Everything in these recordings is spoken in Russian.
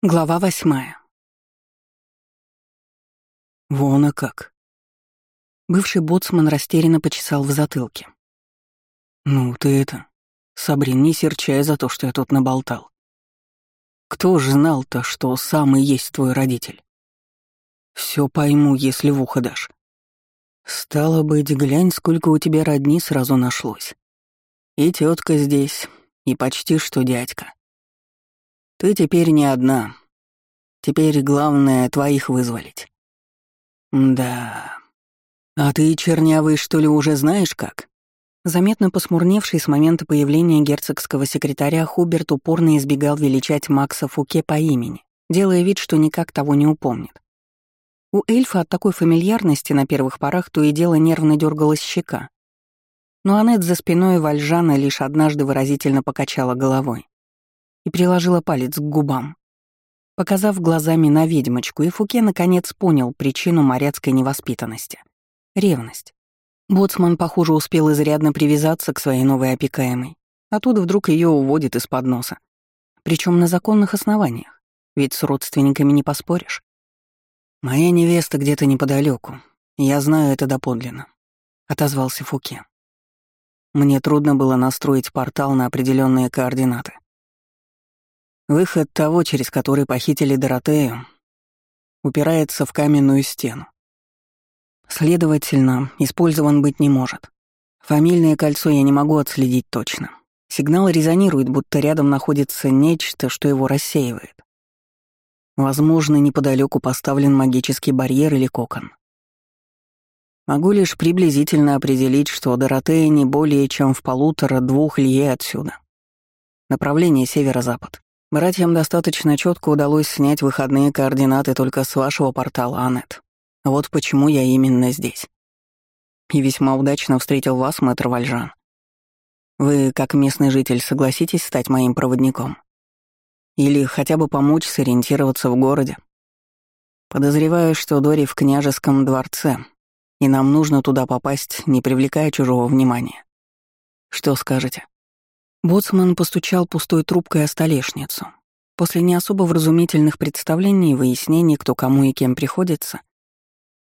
Глава восьмая. Вон а как. Бывший боцман растерянно почесал в затылке. Ну ты это, Сабрин, не серчай за то, что я тут наболтал. Кто ж знал-то, что сам и есть твой родитель? Все пойму, если в ухо дашь. Стало быть, глянь, сколько у тебя родни сразу нашлось. И тетка здесь, и почти что дядька. Ты теперь не одна. Теперь главное твоих вызволить. Да. А ты, чернявый, что ли, уже знаешь как? Заметно посмурневший с момента появления герцогского секретаря Хуберт упорно избегал величать Макса Фуке по имени, делая вид, что никак того не упомнит. У эльфа от такой фамильярности на первых порах то и дело нервно дергалась щека. Но Аннет за спиной Вальжана лишь однажды выразительно покачала головой и приложила палец к губам. Показав глазами на ведьмочку, и Фуке наконец понял причину моряцкой невоспитанности — ревность. Боцман, похоже, успел изрядно привязаться к своей новой опекаемой, а тут вдруг ее уводит из-под носа. Причем на законных основаниях, ведь с родственниками не поспоришь. «Моя невеста где-то неподалеку, я знаю это доподлинно», — отозвался Фуке. Мне трудно было настроить портал на определенные координаты. Выход того, через который похитили Доротею, упирается в каменную стену. Следовательно, использован быть не может. Фамильное кольцо я не могу отследить точно. Сигнал резонирует, будто рядом находится нечто, что его рассеивает. Возможно, неподалеку поставлен магический барьер или кокон. Могу лишь приблизительно определить, что Доротея не более чем в полутора-двух лье отсюда. Направление северо-запад. Братьям достаточно четко удалось снять выходные координаты только с вашего портала, Анет. Вот почему я именно здесь. И весьма удачно встретил вас, мэтр Вальжан. Вы, как местный житель, согласитесь стать моим проводником? Или хотя бы помочь сориентироваться в городе? Подозреваю, что Дори в княжеском дворце, и нам нужно туда попасть, не привлекая чужого внимания. Что скажете? Боцман постучал пустой трубкой о столешницу. После не особо вразумительных представлений и выяснений, кто кому и кем приходится,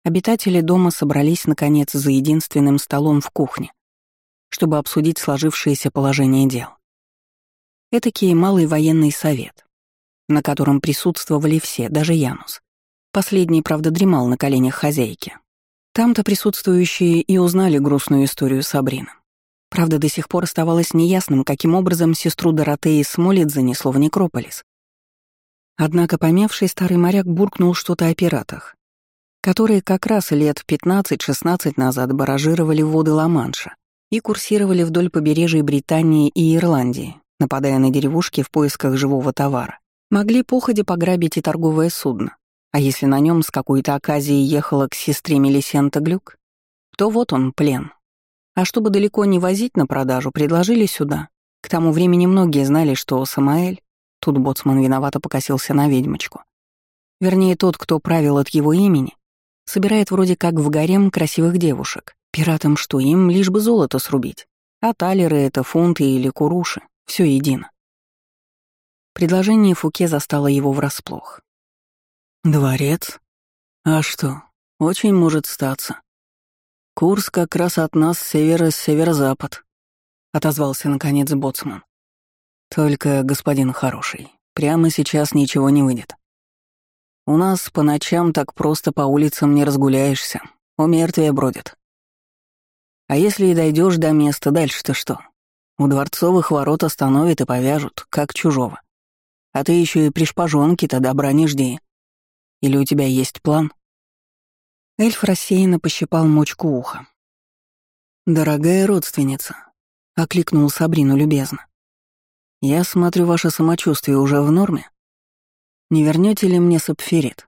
обитатели дома собрались, наконец, за единственным столом в кухне, чтобы обсудить сложившееся положение дел. Этакий малый военный совет, на котором присутствовали все, даже Янус. Последний, правда, дремал на коленях хозяйки. Там-то присутствующие и узнали грустную историю Сабрины. Правда, до сих пор оставалось неясным, каким образом сестру Доротеи Смолит занесло в некрополис. Однако помявший старый моряк буркнул что-то о пиратах, которые как раз лет 15-16 назад баражировали воды Ла-Манша и курсировали вдоль побережья Британии и Ирландии, нападая на деревушки в поисках живого товара. Могли походе пограбить и торговое судно, а если на нем с какой-то оказией ехала к сестре Мелисента Глюк, то вот он, плен, а чтобы далеко не возить на продажу, предложили сюда. К тому времени многие знали, что Самаэль, тут боцман виновато покосился на ведьмочку, вернее тот, кто правил от его имени, собирает вроде как в гарем красивых девушек. Пиратам что, им лишь бы золото срубить. А талеры — это фунты или куруши, все едино. Предложение Фуке застало его врасплох. «Дворец? А что, очень может статься. «Курс как раз от нас севера-северо-запад», — отозвался наконец боцман. «Только, господин хороший, прямо сейчас ничего не выйдет. У нас по ночам так просто по улицам не разгуляешься, у мертвия бродят. А если и дойдешь до места, дальше-то что? У дворцовых ворот остановят и повяжут, как чужого. А ты еще и при шпажонке-то добра не жди. Или у тебя есть план?» Эльф рассеянно пощипал мочку уха. «Дорогая родственница», — окликнул Сабрину любезно. «Я смотрю, ваше самочувствие уже в норме. Не вернете ли мне сапфирит?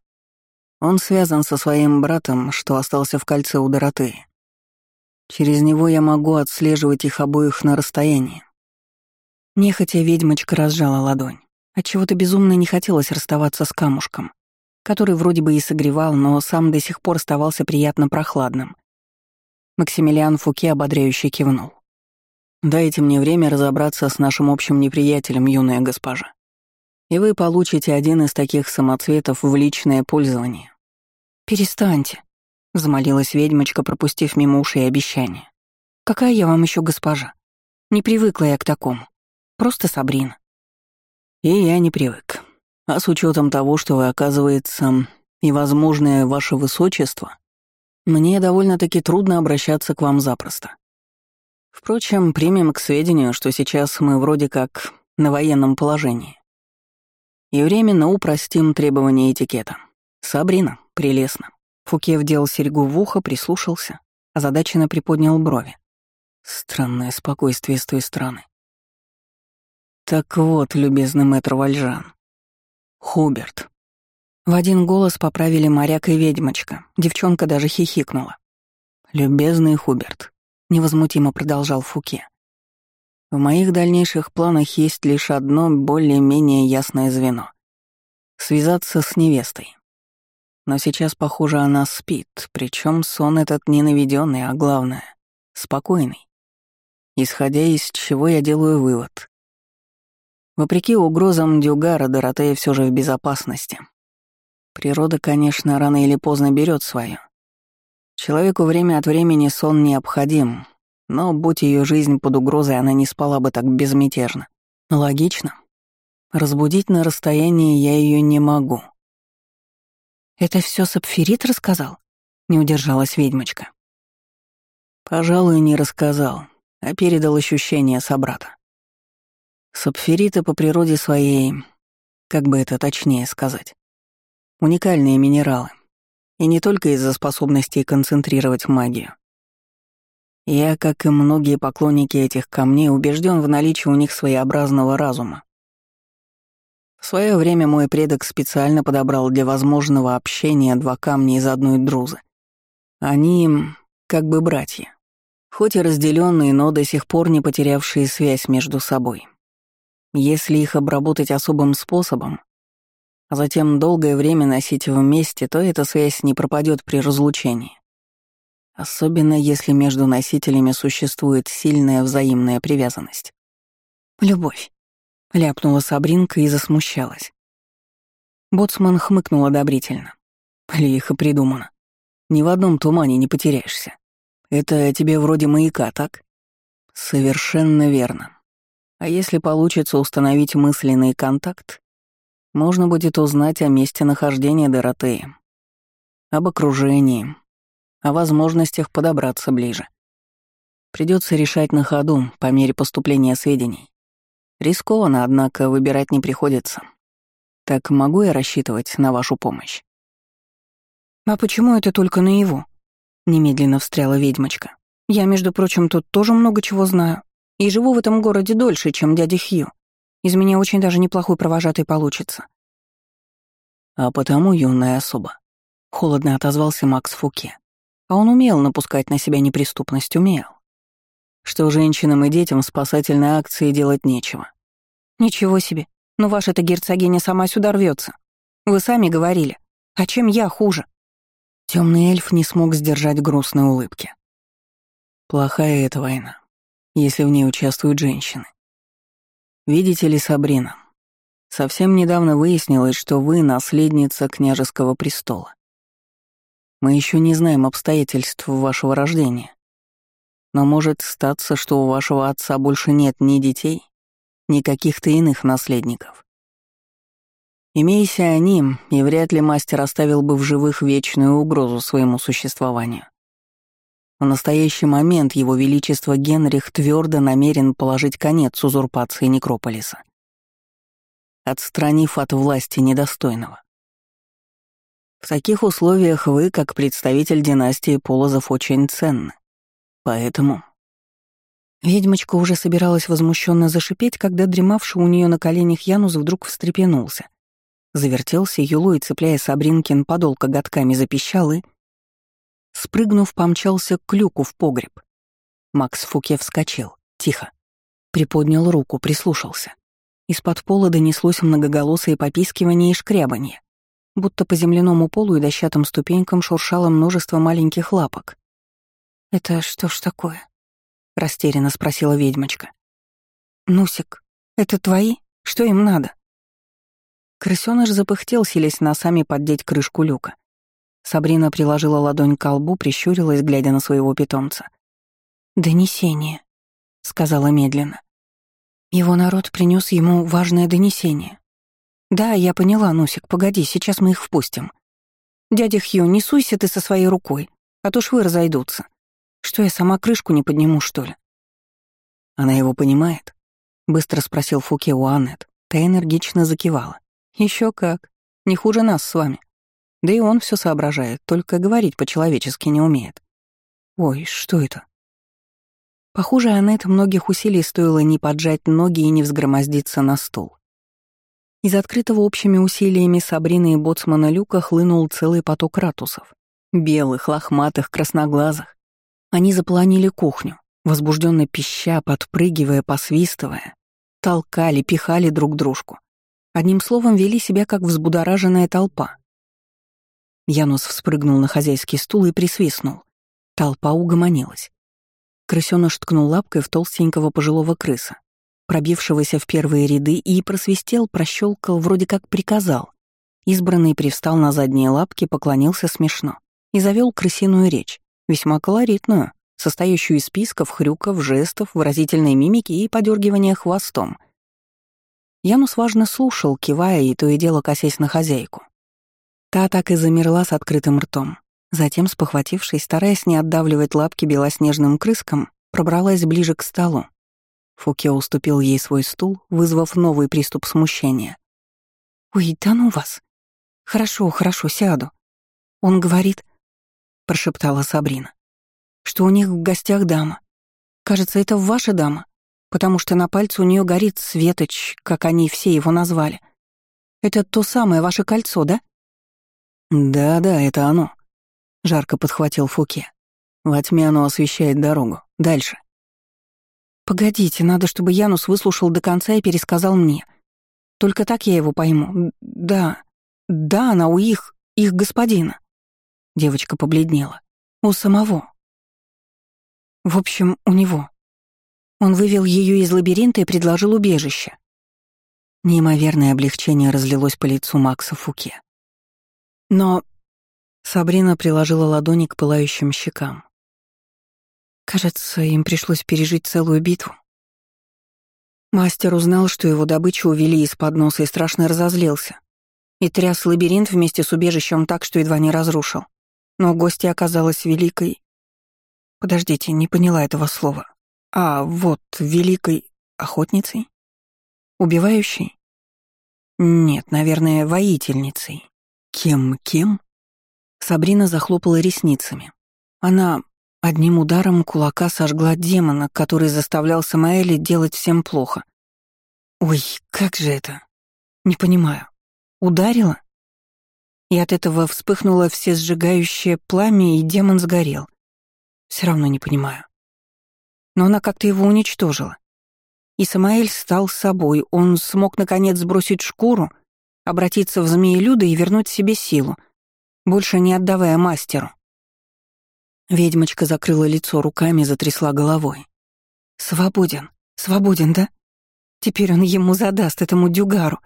Он связан со своим братом, что остался в кольце у Доротеи. Через него я могу отслеживать их обоих на расстоянии». Нехотя ведьмочка разжала ладонь. Отчего-то безумно не хотелось расставаться с камушком который вроде бы и согревал, но сам до сих пор оставался приятно прохладным. Максимилиан Фуке ободряюще кивнул. «Дайте мне время разобраться с нашим общим неприятелем, юная госпожа. И вы получите один из таких самоцветов в личное пользование. «Перестаньте», — замолилась ведьмочка, пропустив мимо ушей обещание. «Какая я вам еще госпожа? Не привыкла я к такому. Просто Сабрина». И я не привык. А с учетом того, что вы, оказывается, и возможное ваше высочество, мне довольно-таки трудно обращаться к вам запросто. Впрочем, примем к сведению, что сейчас мы вроде как на военном положении. И временно упростим требования этикета. Сабрина, прелестно. Фуке вдел серьгу в ухо, прислушался, озадаченно приподнял брови. Странное спокойствие с той стороны. Так вот, любезный мэтр Вальжан. Хуберт. В один голос поправили моряк и ведьмочка. Девчонка даже хихикнула. «Любезный Хуберт», — невозмутимо продолжал Фуке. «В моих дальнейших планах есть лишь одно более-менее ясное звено — связаться с невестой. Но сейчас, похоже, она спит, причем сон этот не наведенный, а главное — спокойный. Исходя из чего я делаю вывод. Вопреки угрозам Дюгара, Доротея все же в безопасности. Природа, конечно, рано или поздно берет свое. Человеку время от времени сон необходим, но, будь ее жизнь под угрозой, она не спала бы так безмятежно. Логично. Разбудить на расстоянии я ее не могу. «Это все Сапфирит рассказал?» — не удержалась ведьмочка. «Пожалуй, не рассказал, а передал ощущения собрата. Сапфириты по природе своей, как бы это точнее сказать, уникальные минералы. И не только из-за способностей концентрировать магию. Я, как и многие поклонники этих камней, убежден в наличии у них своеобразного разума. В свое время мой предок специально подобрал для возможного общения два камня из одной друзы. Они как бы братья, хоть и разделенные, но до сих пор не потерявшие связь между собой. Если их обработать особым способом, а затем долгое время носить вместе, то эта связь не пропадет при разлучении. Особенно если между носителями существует сильная взаимная привязанность. «Любовь», — ляпнула Сабринка и засмущалась. Боцман хмыкнул одобрительно. Лихо придумано. Ни в одном тумане не потеряешься. Это тебе вроде маяка, так? Совершенно верно. А если получится установить мысленный контакт, можно будет узнать о месте нахождения Доротеи, об окружении, о возможностях подобраться ближе. Придется решать на ходу по мере поступления сведений. Рискованно, однако выбирать не приходится. Так могу я рассчитывать на вашу помощь? «А почему это только на его?» — немедленно встряла ведьмочка. «Я, между прочим, тут тоже много чего знаю. И живу в этом городе дольше, чем дядя Хью. Из меня очень даже неплохой провожатый получится. А потому, юная особа, холодно отозвался Макс Фуке. А он умел напускать на себя неприступность, умел. Что женщинам и детям в спасательной акции делать нечего. Ничего себе. Но ваша-то герцогиня сама сюда рвется. Вы сами говорили. А чем я хуже? Темный эльф не смог сдержать грустной улыбки. Плохая эта война если в ней участвуют женщины. Видите ли, Сабрина, совсем недавно выяснилось, что вы наследница княжеского престола. Мы еще не знаем обстоятельств вашего рождения. Но может статься, что у вашего отца больше нет ни детей, ни каких-то иных наследников. Имейся они, и вряд ли мастер оставил бы в живых вечную угрозу своему существованию. В настоящий момент его величество Генрих твердо намерен положить конец узурпации Некрополиса, отстранив от власти недостойного. В таких условиях вы, как представитель династии Полозов, очень ценны. Поэтому... Ведьмочка уже собиралась возмущенно зашипеть, когда дремавший у нее на коленях Янус вдруг встрепенулся. Завертелся юлой, цепляя Сабринкин подол коготками, запищал и Спрыгнув, помчался к люку в погреб. Макс Фуке вскочил. Тихо. Приподнял руку, прислушался. Из-под пола донеслось многоголосое попискивание и шкрябанье. Будто по земляному полу и дощатым ступенькам шуршало множество маленьких лапок. «Это что ж такое?» — растерянно спросила ведьмочка. «Нусик, это твои? Что им надо?» Крысёныш запыхтел, селись носами поддеть крышку люка. Сабрина приложила ладонь к колбу, прищурилась, глядя на своего питомца. «Донесение», — сказала медленно. Его народ принес ему важное донесение. «Да, я поняла, Нусик, погоди, сейчас мы их впустим. Дядя Хью, не суйся ты со своей рукой, а то швы разойдутся. Что, я сама крышку не подниму, что ли?» «Она его понимает?» — быстро спросил Фуке у Аннет. Та энергично закивала. Еще как. Не хуже нас с вами. Да и он все соображает, только говорить по-человечески не умеет. Ой, что это? Похоже, Аннет многих усилий стоило не поджать ноги и не взгромоздиться на стул. Из открытого общими усилиями Сабрины и боцмана Люка хлынул целый поток ратусов. Белых, лохматых, красноглазых. Они заполонили кухню, возбужденно пища, подпрыгивая, посвистывая. Толкали, пихали друг дружку. Одним словом, вели себя как взбудораженная толпа. Янус вспрыгнул на хозяйский стул и присвистнул. Толпа угомонилась. Крысёныш ткнул лапкой в толстенького пожилого крыса, пробившегося в первые ряды, и просвистел, прощелкал, вроде как приказал. Избранный привстал на задние лапки, поклонился смешно и завел крысиную речь, весьма колоритную, состоящую из списков, хрюков, жестов, выразительной мимики и подергивания хвостом — Янус важно слушал, кивая и то и дело косясь на хозяйку. Та так и замерла с открытым ртом. Затем, спохватившись, стараясь не отдавливать лапки белоснежным крыскам, пробралась ближе к столу. Фуке уступил ей свой стул, вызвав новый приступ смущения. «Ой, да ну вас! Хорошо, хорошо, сяду. Он говорит, — прошептала Сабрина, — что у них в гостях дама. Кажется, это ваша дама потому что на пальце у нее горит светоч, как они все его назвали. Это то самое ваше кольцо, да? Да-да, это оно. Жарко подхватил Фуке. Во тьме оно освещает дорогу. Дальше. Погодите, надо, чтобы Янус выслушал до конца и пересказал мне. Только так я его пойму. Да, да, она у их, их господина. Девочка побледнела. У самого. В общем, у него. Он вывел ее из лабиринта и предложил убежище. Неимоверное облегчение разлилось по лицу Макса Фуке. Но Сабрина приложила ладони к пылающим щекам. Кажется, им пришлось пережить целую битву. Мастер узнал, что его добычу увели из-под носа и страшно разозлился. И тряс лабиринт вместе с убежищем так, что едва не разрушил. Но гостья оказалась великой... Подождите, не поняла этого слова. А, вот, великой охотницей? Убивающей? Нет, наверное, воительницей. Кем-кем? Сабрина захлопала ресницами. Она одним ударом кулака сожгла демона, который заставлял Самаэля делать всем плохо. Ой, как же это? Не понимаю. Ударила? И от этого вспыхнуло все сжигающее пламя, и демон сгорел. Все равно не понимаю но она как-то его уничтожила. И Самаэль стал собой, он смог наконец сбросить шкуру, обратиться в змеелюда и вернуть себе силу, больше не отдавая мастеру. Ведьмочка закрыла лицо руками, затрясла головой. «Свободен, свободен, да? Теперь он ему задаст, этому дюгару».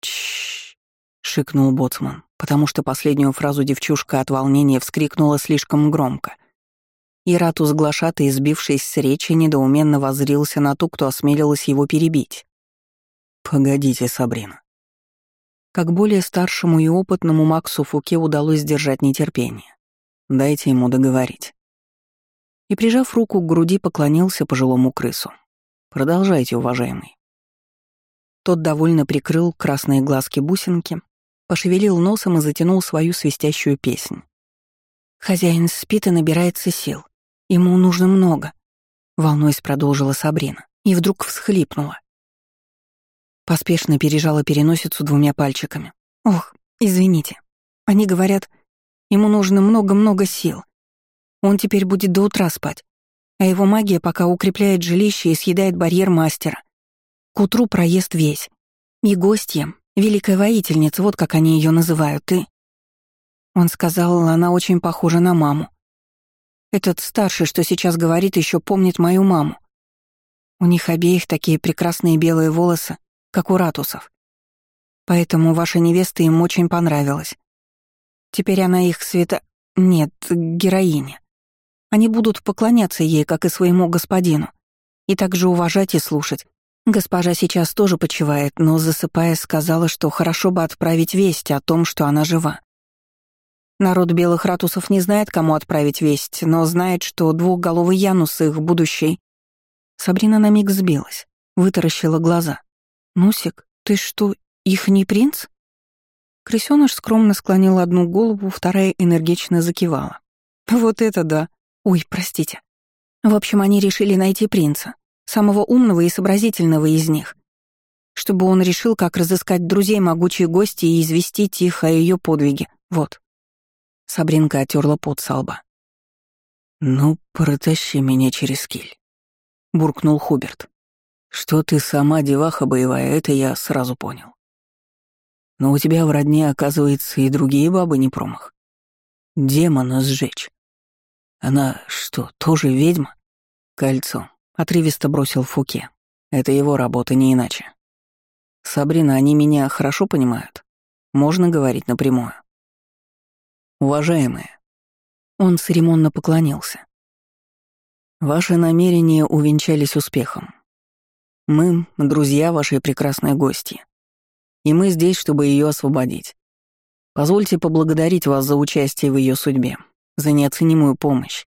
«Чш!» — шикнул боцман, потому что последнюю фразу девчушка от волнения вскрикнула слишком громко — и Ратус глашатый, избившись с речи, недоуменно воззрился на ту, кто осмелилась его перебить. «Погодите, Сабрина». Как более старшему и опытному Максу Фуке удалось сдержать нетерпение. Дайте ему договорить. И, прижав руку к груди, поклонился пожилому крысу. «Продолжайте, уважаемый». Тот довольно прикрыл красные глазки бусинки, пошевелил носом и затянул свою свистящую песнь. Хозяин спит и набирается сил. Ему нужно много», — волнуясь продолжила Сабрина, и вдруг всхлипнула. Поспешно пережала переносицу двумя пальчиками. «Ох, извините. Они говорят, ему нужно много-много сил. Он теперь будет до утра спать, а его магия пока укрепляет жилище и съедает барьер мастера. К утру проезд весь. И гостья, великая воительница, вот как они ее называют, и...» Он сказал, она очень похожа на маму. Этот старший, что сейчас говорит, еще помнит мою маму. У них обеих такие прекрасные белые волосы, как у ратусов. Поэтому ваша невеста им очень понравилась. Теперь она их света... Нет, героиня. Они будут поклоняться ей, как и своему господину, и также уважать и слушать. Госпожа сейчас тоже почивает, но, засыпая, сказала, что хорошо бы отправить весть о том, что она жива. Народ белых ратусов не знает, кому отправить весть, но знает, что двухголовый Янус их будущий. Сабрина на миг сбилась, вытаращила глаза. «Нусик, ты что, их не принц?» Крысёныш скромно склонил одну голову, вторая энергично закивала. «Вот это да! Ой, простите. В общем, они решили найти принца, самого умного и сообразительного из них, чтобы он решил, как разыскать друзей могучей гости и известить их о ее подвиге. Вот». Сабринка отерла пот со лба. «Ну, протащи меня через киль», — буркнул Хуберт. «Что ты сама деваха боевая, это я сразу понял. Но у тебя в родне, оказывается, и другие бабы не промах. Демона сжечь. Она что, тоже ведьма? Кольцо. Отрывисто бросил Фуке. Это его работа, не иначе. Сабрина, они меня хорошо понимают? Можно говорить напрямую. Уважаемые. Он церемонно поклонился. Ваши намерения увенчались успехом. Мы — друзья вашей прекрасной гости. И мы здесь, чтобы ее освободить. Позвольте поблагодарить вас за участие в ее судьбе, за неоценимую помощь.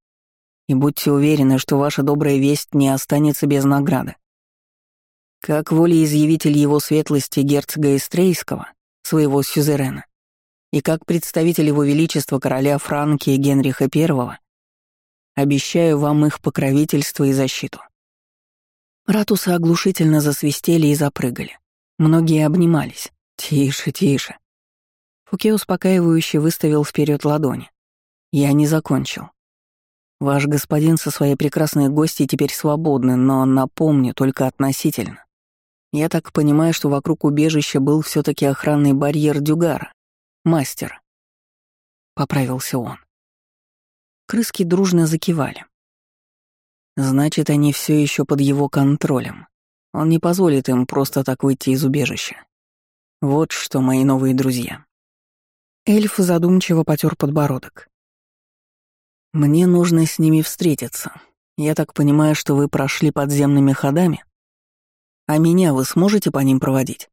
И будьте уверены, что ваша добрая весть не останется без награды. Как волеизъявитель его светлости герцога Эстрейского, своего сюзерена, и как представитель его величества короля Франки Генриха I, обещаю вам их покровительство и защиту. Ратусы оглушительно засвистели и запрыгали. Многие обнимались. «Тише, тише». Фуке успокаивающе выставил вперед ладони. «Я не закончил. Ваш господин со своей прекрасной гостьей теперь свободны, но напомню, только относительно. Я так понимаю, что вокруг убежища был все таки охранный барьер Дюгара, мастер. Поправился он. Крыски дружно закивали. Значит, они все еще под его контролем. Он не позволит им просто так выйти из убежища. Вот что, мои новые друзья. Эльф задумчиво потер подбородок. Мне нужно с ними встретиться. Я так понимаю, что вы прошли подземными ходами? А меня вы сможете по ним проводить?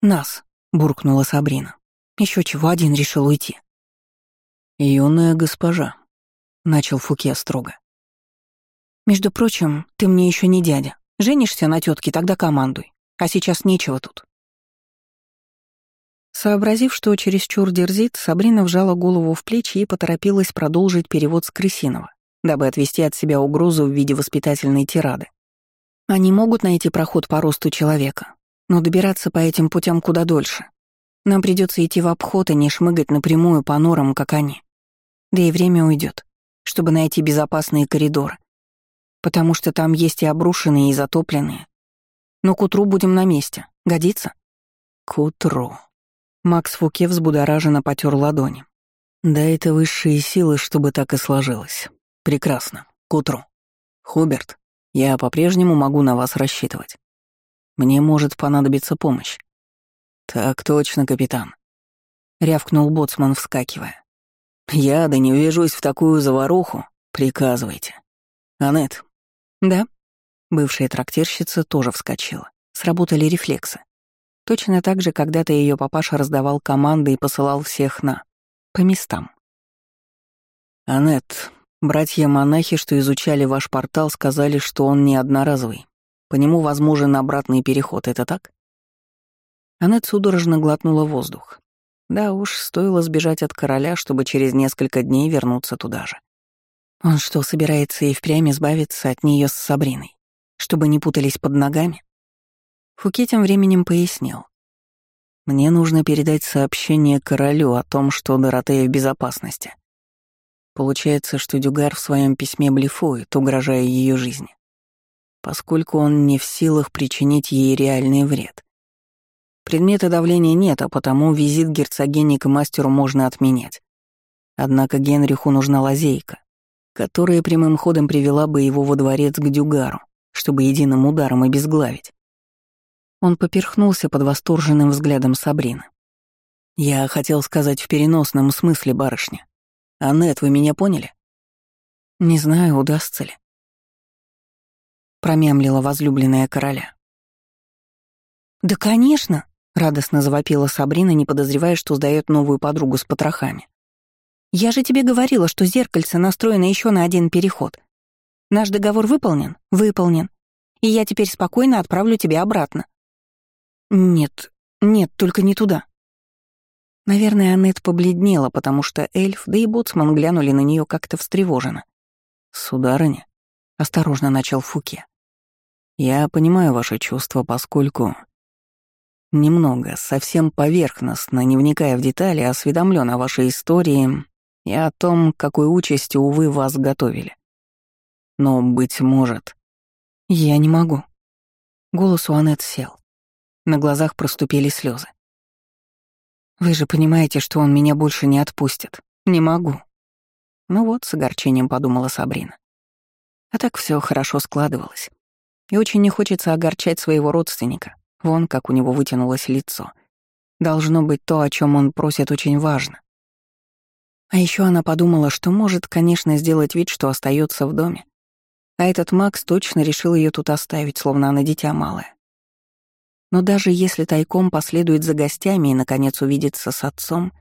Нас, буркнула Сабрина. Еще чего один решил уйти. Юная госпожа, начал Фуке строго. Между прочим, ты мне еще не дядя. Женишься на тетке, тогда командуй. А сейчас нечего тут. Сообразив, что чересчур дерзит, Сабрина вжала голову в плечи и поторопилась продолжить перевод с Крысиного, дабы отвести от себя угрозу в виде воспитательной тирады. Они могут найти проход по росту человека, но добираться по этим путям куда дольше. Нам придется идти в обход и не шмыгать напрямую по норам, как они. Да и время уйдет, чтобы найти безопасные коридоры, потому что там есть и обрушенные, и затопленные. Но к утру будем на месте. Годится? К утру. Макс Фуке взбудораженно потер ладони. Да это высшие силы, чтобы так и сложилось. Прекрасно. К утру. Хуберт, я по-прежнему могу на вас рассчитывать. Мне может понадобиться помощь. Так точно, капитан. Рявкнул боцман, вскакивая. Я да не ввяжусь в такую заваруху. Приказывайте. Анет, «Да». Бывшая трактирщица тоже вскочила. Сработали рефлексы. Точно так же когда-то ее папаша раздавал команды и посылал всех на... по местам. «Аннет, братья-монахи, что изучали ваш портал, сказали, что он не одноразовый. По нему возможен обратный переход, это так?» Аннет судорожно глотнула воздух. Да уж, стоило сбежать от короля, чтобы через несколько дней вернуться туда же. Он что, собирается и впрямь избавиться от нее с Сабриной, чтобы не путались под ногами? Фуке тем временем пояснил. «Мне нужно передать сообщение королю о том, что Доротея в безопасности. Получается, что Дюгар в своем письме блефует, угрожая ее жизни, поскольку он не в силах причинить ей реальный вред. Предмета давления нет, а потому визит герцогини к мастеру можно отменять. Однако Генриху нужна лазейка, которая прямым ходом привела бы его во дворец к Дюгару, чтобы единым ударом обезглавить. Он поперхнулся под восторженным взглядом Сабрины. «Я хотел сказать в переносном смысле, барышня. Аннет, вы меня поняли?» «Не знаю, удастся ли». Промямлила возлюбленная короля. «Да, конечно!» — радостно завопила Сабрина, не подозревая, что сдает новую подругу с потрохами. «Я же тебе говорила, что зеркальце настроено еще на один переход. Наш договор выполнен? Выполнен. И я теперь спокойно отправлю тебя обратно. Нет, нет, только не туда. Наверное, Аннет побледнела, потому что эльф, да и боцман глянули на нее как-то встревоженно. «Сударыня», — осторожно начал Фуке, — «я понимаю ваши чувства, поскольку...» Немного, совсем поверхностно, не вникая в детали, осведомлен о вашей истории и о том, какой участи, увы, вас готовили. Но, быть может... Я не могу. Голос у Аннет сел. На глазах проступили слезы. «Вы же понимаете, что он меня больше не отпустит. Не могу». Ну вот, с огорчением подумала Сабрина. А так все хорошо складывалось. И очень не хочется огорчать своего родственника. Вон как у него вытянулось лицо. Должно быть, то, о чем он просит, очень важно. А еще она подумала, что может, конечно, сделать вид, что остается в доме. А этот Макс точно решил ее тут оставить, словно она дитя малое. Но даже если тайком последует за гостями и, наконец, увидится с отцом,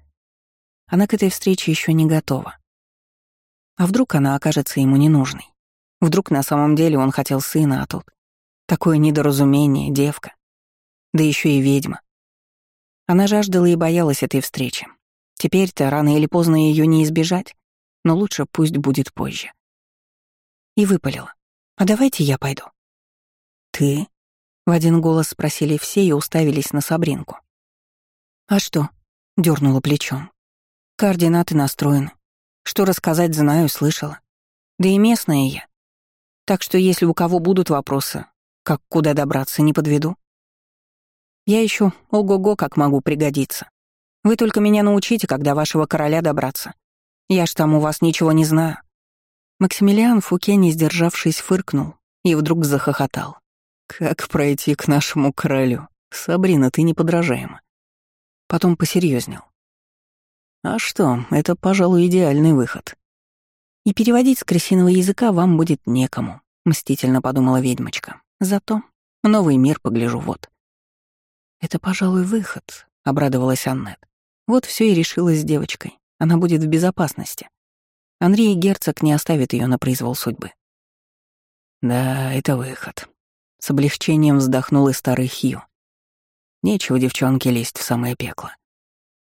она к этой встрече еще не готова. А вдруг она окажется ему ненужной? Вдруг на самом деле он хотел сына, а тут такое недоразумение, девка. Да еще и ведьма. Она жаждала и боялась этой встречи. Теперь-то рано или поздно ее не избежать, но лучше пусть будет позже. И выпалила. «А давайте я пойду». «Ты?» В один голос спросили все и уставились на Сабринку. «А что?» — дернула плечом. «Координаты настроены. Что рассказать, знаю, слышала. Да и местная я. Так что если у кого будут вопросы, как куда добраться, не подведу. Я еще ого-го как могу пригодиться. Вы только меня научите, когда вашего короля добраться. Я ж там у вас ничего не знаю». Максимилиан Фуке, не сдержавшись, фыркнул и вдруг захохотал. Как пройти к нашему королю? Сабрина, ты неподражаема. Потом посерьезнел. А что, это, пожалуй, идеальный выход. И переводить с крысиного языка вам будет некому, мстительно подумала ведьмочка. Зато новый мир погляжу вот. Это, пожалуй, выход, обрадовалась Аннет. Вот все и решилось с девочкой. Она будет в безопасности. Андрей Герцог не оставит ее на произвол судьбы. Да, это выход, с облегчением вздохнул и старый Хью. Нечего девчонке лезть в самое пекло.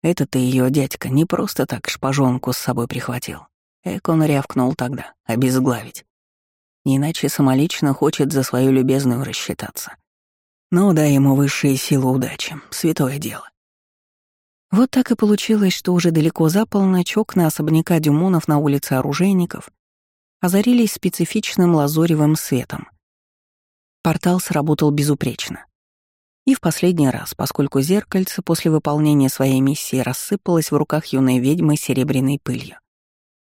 Этот-то ее дядька не просто так шпажонку с собой прихватил. Эк он рявкнул тогда, обезглавить. Иначе самолично хочет за свою любезную рассчитаться. Ну, дай ему высшие силы удачи, святое дело. Вот так и получилось, что уже далеко за полночь окна особняка Дюмонов на улице оружейников озарились специфичным лазоревым светом — Портал сработал безупречно. И в последний раз, поскольку зеркальце после выполнения своей миссии рассыпалось в руках юной ведьмы серебряной пылью.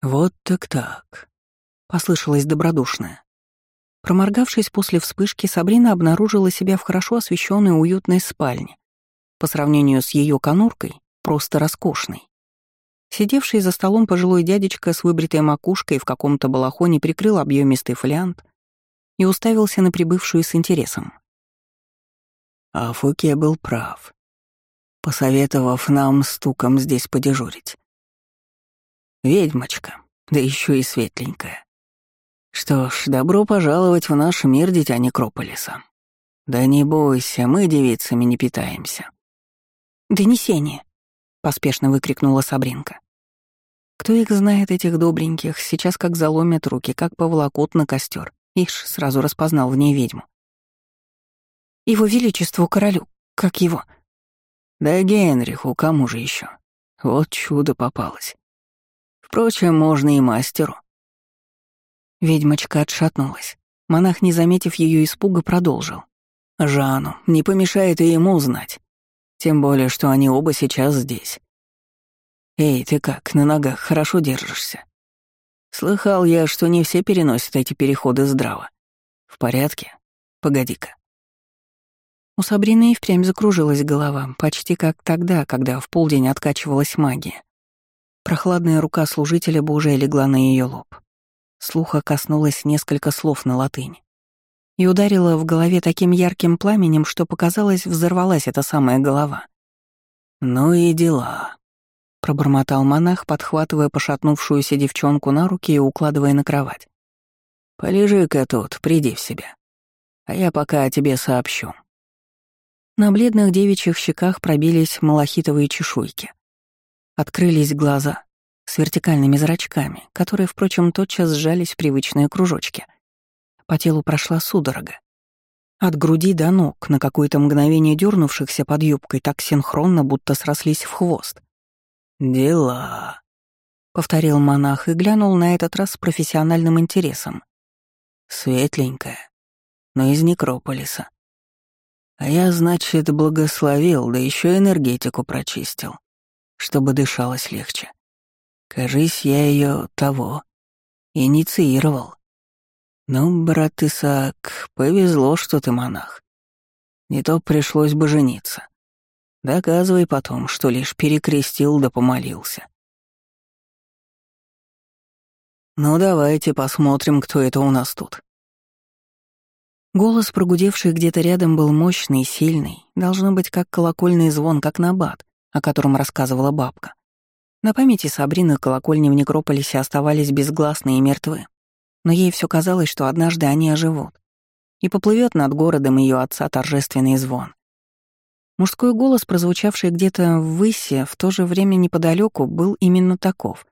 «Вот так-так», — послышалось добродушное. Проморгавшись после вспышки, Сабрина обнаружила себя в хорошо освещенной уютной спальне, по сравнению с ее конуркой, просто роскошной. Сидевший за столом пожилой дядечка с выбритой макушкой в каком-то балахоне прикрыл объемистый фолиант и уставился на прибывшую с интересом. А Фуке был прав, посоветовав нам стуком здесь подежурить. Ведьмочка, да еще и светленькая. Что ж, добро пожаловать в наш мир, дитя Некрополиса. Да не бойся, мы девицами не питаемся. «Донесение!» — поспешно выкрикнула Сабринка. Кто их знает, этих добреньких, сейчас как заломят руки, как поволокут на костер. Иш сразу распознал в ней ведьму. «Его Величеству королю, как его?» «Да Генриху, кому же еще? Вот чудо попалось. Впрочем, можно и мастеру». Ведьмочка отшатнулась. Монах, не заметив ее испуга, продолжил. «Жану, не помешает и ему узнать. Тем более, что они оба сейчас здесь. Эй, ты как, на ногах хорошо держишься?» Слыхал я, что не все переносят эти переходы здраво. В порядке? Погоди-ка. У Сабрины и впрямь закружилась голова, почти как тогда, когда в полдень откачивалась магия. Прохладная рука служителя Божия легла на ее лоб. Слуха коснулось несколько слов на латыни. И ударила в голове таким ярким пламенем, что показалось, взорвалась эта самая голова. «Ну и дела», — пробормотал монах, подхватывая пошатнувшуюся девчонку на руки и укладывая на кровать. «Полежи-ка тут, приди в себя. А я пока о тебе сообщу». На бледных девичьих щеках пробились малахитовые чешуйки. Открылись глаза с вертикальными зрачками, которые, впрочем, тотчас сжались в привычные кружочки. По телу прошла судорога. От груди до ног, на какое-то мгновение дернувшихся под юбкой, так синхронно, будто срослись в хвост. «Дела», — повторил монах и глянул на этот раз с профессиональным интересом. «Светленькая, но из некрополиса. А я, значит, благословил, да еще энергетику прочистил, чтобы дышалось легче. Кажись, я ее того инициировал. Ну, брат Исаак, повезло, что ты монах. Не то пришлось бы жениться. Доказывай потом, что лишь перекрестил да помолился. Ну давайте посмотрим, кто это у нас тут. Голос, прогудевший где-то рядом, был мощный, сильный, должно быть, как колокольный звон, как набат, о котором рассказывала бабка. На памяти Сабрины колокольни в Некрополисе оставались безгласны и мертвы, но ей все казалось, что однажды они оживут, и поплывет над городом ее отца торжественный звон. Мужской голос, прозвучавший где-то в высе, в то же время неподалеку, был именно таков.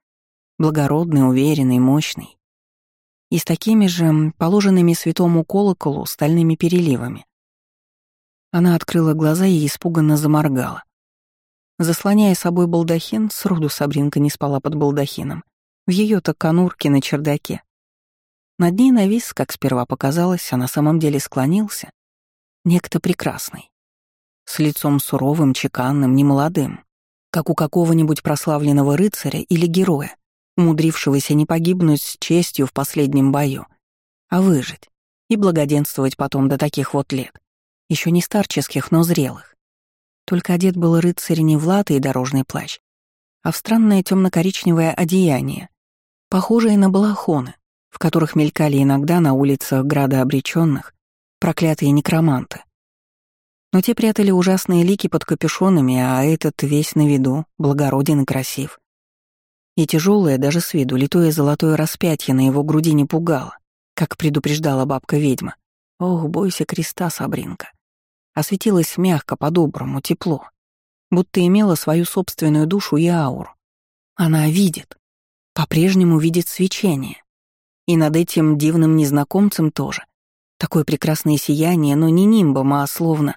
Благородный, уверенный, мощный и с такими же, положенными святому колоколу, стальными переливами. Она открыла глаза и испуганно заморгала. Заслоняя собой балдахин, сроду Сабринка не спала под балдахином, в ее то конурке на чердаке. Над ней навис, как сперва показалось, а на самом деле склонился, некто прекрасный, с лицом суровым, чеканным, немолодым, как у какого-нибудь прославленного рыцаря или героя, умудрившегося не погибнуть с честью в последнем бою, а выжить и благоденствовать потом до таких вот лет, еще не старческих, но зрелых. Только одет был рыцарь не в латы и дорожный плащ, а в странное темно-коричневое одеяние, похожее на балахоны, в которых мелькали иногда на улицах града обреченных проклятые некроманты. Но те прятали ужасные лики под капюшонами, а этот весь на виду, благороден и красив. И тяжелое, даже с виду, литое золотое распятие на его груди не пугало, как предупреждала бабка-ведьма. Ох, бойся креста, Сабринка. Осветилась мягко, по-доброму, тепло. Будто имела свою собственную душу и ауру. Она видит. По-прежнему видит свечение. И над этим дивным незнакомцем тоже. Такое прекрасное сияние, но не нимбом, а словно...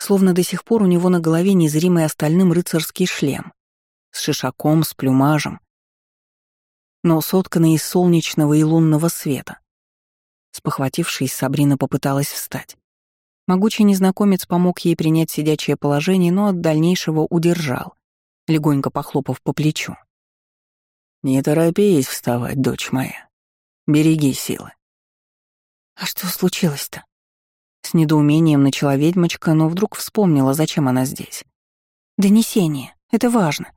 Словно до сих пор у него на голове незримый остальным рыцарский шлем с шишаком, с плюмажем, но сотканный из солнечного и лунного света. Спохватившись, Сабрина попыталась встать. Могучий незнакомец помог ей принять сидячее положение, но от дальнейшего удержал, легонько похлопав по плечу. «Не торопись вставать, дочь моя. Береги силы». «А что случилось-то?» С недоумением начала ведьмочка, но вдруг вспомнила, зачем она здесь. «Донесение. Это важно.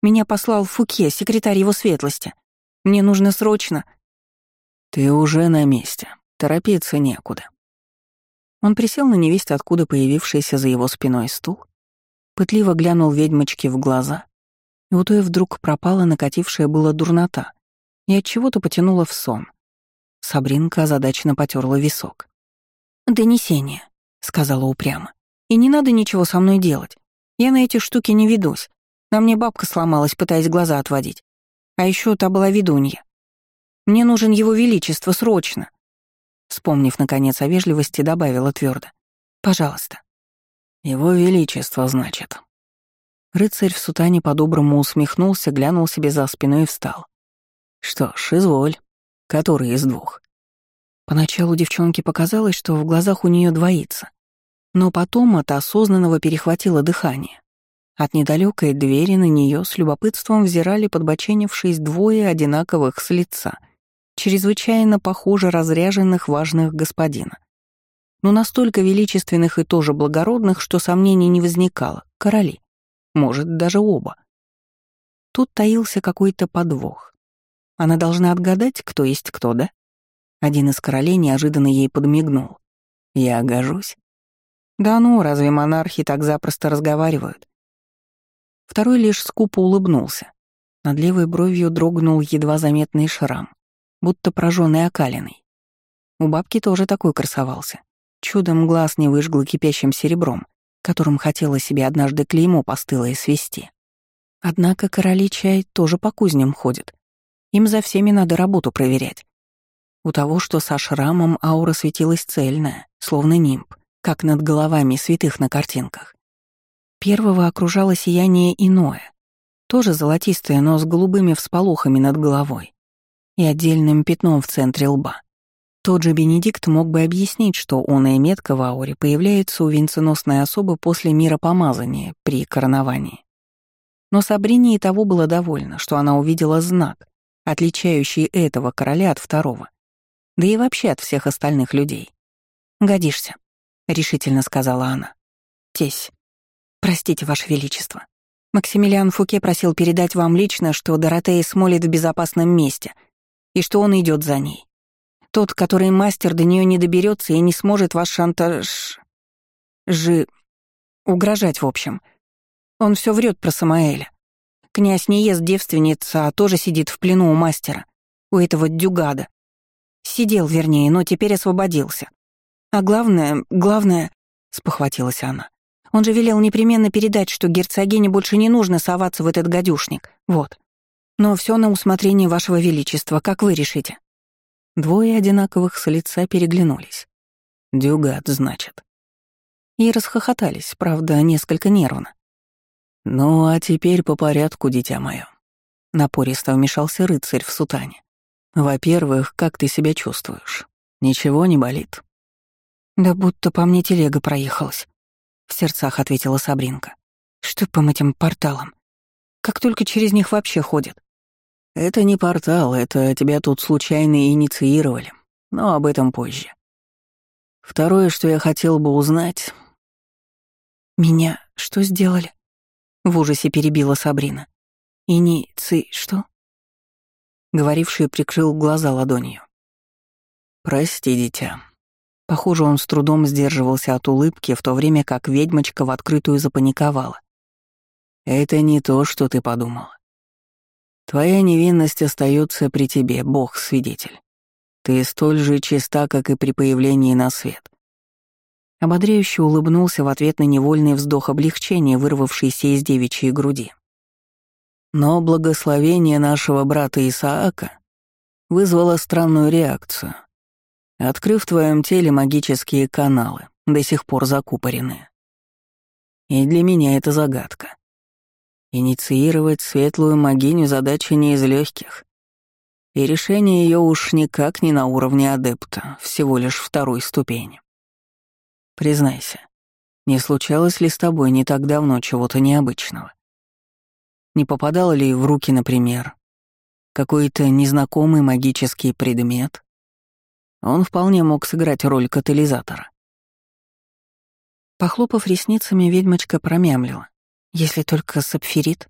Меня послал Фуке, секретарь его светлости. Мне нужно срочно...» «Ты уже на месте. Торопиться некуда». Он присел на невесть, откуда появившийся за его спиной стул, пытливо глянул ведьмочке в глаза, и у той вдруг пропала накатившая была дурнота и от чего то потянула в сон. Сабринка озадаченно потерла висок. «Донесение», — сказала упрямо. «И не надо ничего со мной делать. Я на эти штуки не ведусь. На мне бабка сломалась, пытаясь глаза отводить. А еще та была ведунья. Мне нужен его величество срочно. Вспомнив, наконец, о вежливости, добавила твердо. «Пожалуйста». «Его величество, значит». Рыцарь в сутане по-доброму усмехнулся, глянул себе за спиной и встал. «Что ж, изволь. Который из двух?» Поначалу девчонке показалось, что в глазах у нее двоится. Но потом от осознанного перехватило дыхание. От недалекой двери на нее с любопытством взирали подбоченившись двое одинаковых с лица, чрезвычайно похоже разряженных важных господина. но настолько величественных и тоже благородных, что сомнений не возникало. Короли. Может, даже оба. Тут таился какой-то подвох. Она должна отгадать, кто есть кто, да? Один из королей неожиданно ей подмигнул. «Я огожусь». «Да ну, разве монархи так запросто разговаривают?» Второй лишь скупо улыбнулся. Над левой бровью дрогнул едва заметный шрам, будто прожженный окалиной. У бабки тоже такой красовался. Чудом глаз не выжгло кипящим серебром, которым хотела себе однажды клеймо постылое свести. Однако короли чай тоже по кузням ходят. Им за всеми надо работу проверять. У того, что со шрамом аура светилась цельная, словно нимб, как над головами святых на картинках. Первого окружало сияние иное, тоже золотистое, но с голубыми всполохами над головой и отдельным пятном в центре лба. Тот же Бенедикт мог бы объяснить, что он и метка в ауре появляется у венценосной особы после миропомазания при короновании. Но Сабрине и того было довольно, что она увидела знак, отличающий этого короля от второго, да и вообще от всех остальных людей. «Годишься», — решительно сказала она. «Тесь. Простите, Ваше Величество. Максимилиан Фуке просил передать вам лично, что Доротея смолит в безопасном месте и что он идет за ней. Тот, который мастер, до нее не доберется и не сможет вас шантаж... жи... угрожать, в общем. Он все врет про Самаэля. Князь не ест девственница, а тоже сидит в плену у мастера, у этого дюгада. Сидел, вернее, но теперь освободился. А главное, главное, спохватилась она. Он же велел непременно передать, что герцогине больше не нужно соваться в этот гадюшник. Вот. Но все на усмотрение вашего величества, как вы решите. Двое одинаковых с лица переглянулись. «Дюгат, значит». И расхохотались, правда, несколько нервно. «Ну, а теперь по порядку, дитя мое». Напористо вмешался рыцарь в сутане. «Во-первых, как ты себя чувствуешь? Ничего не болит?» «Да будто по мне телега проехалась», — в сердцах ответила Сабринка. «Что по этим порталам? Как только через них вообще ходят?» Это не портал, это тебя тут случайно инициировали, но об этом позже. Второе, что я хотел бы узнать... Меня что сделали? В ужасе перебила Сабрина. Иници... что? Говоривший прикрыл глаза ладонью. «Прости, дитя». Похоже, он с трудом сдерживался от улыбки, в то время как ведьмочка в открытую запаниковала. «Это не то, что ты подумала. Твоя невинность остается при тебе, Бог свидетель. Ты столь же чиста, как и при появлении на свет. Ободряюще улыбнулся в ответ на невольный вздох облегчения, вырвавшийся из девичьей груди. Но благословение нашего брата Исаака вызвало странную реакцию, открыв в твоем теле магические каналы, до сих пор закупоренные. И для меня это загадка. Инициировать светлую могиню задача не из легких. И решение ее уж никак не на уровне адепта, всего лишь второй ступени. Признайся, не случалось ли с тобой не так давно чего-то необычного? Не попадал ли в руки, например, какой-то незнакомый магический предмет? Он вполне мог сыграть роль катализатора. Похлопав ресницами, ведьмочка промямлила. Если только сапфирит.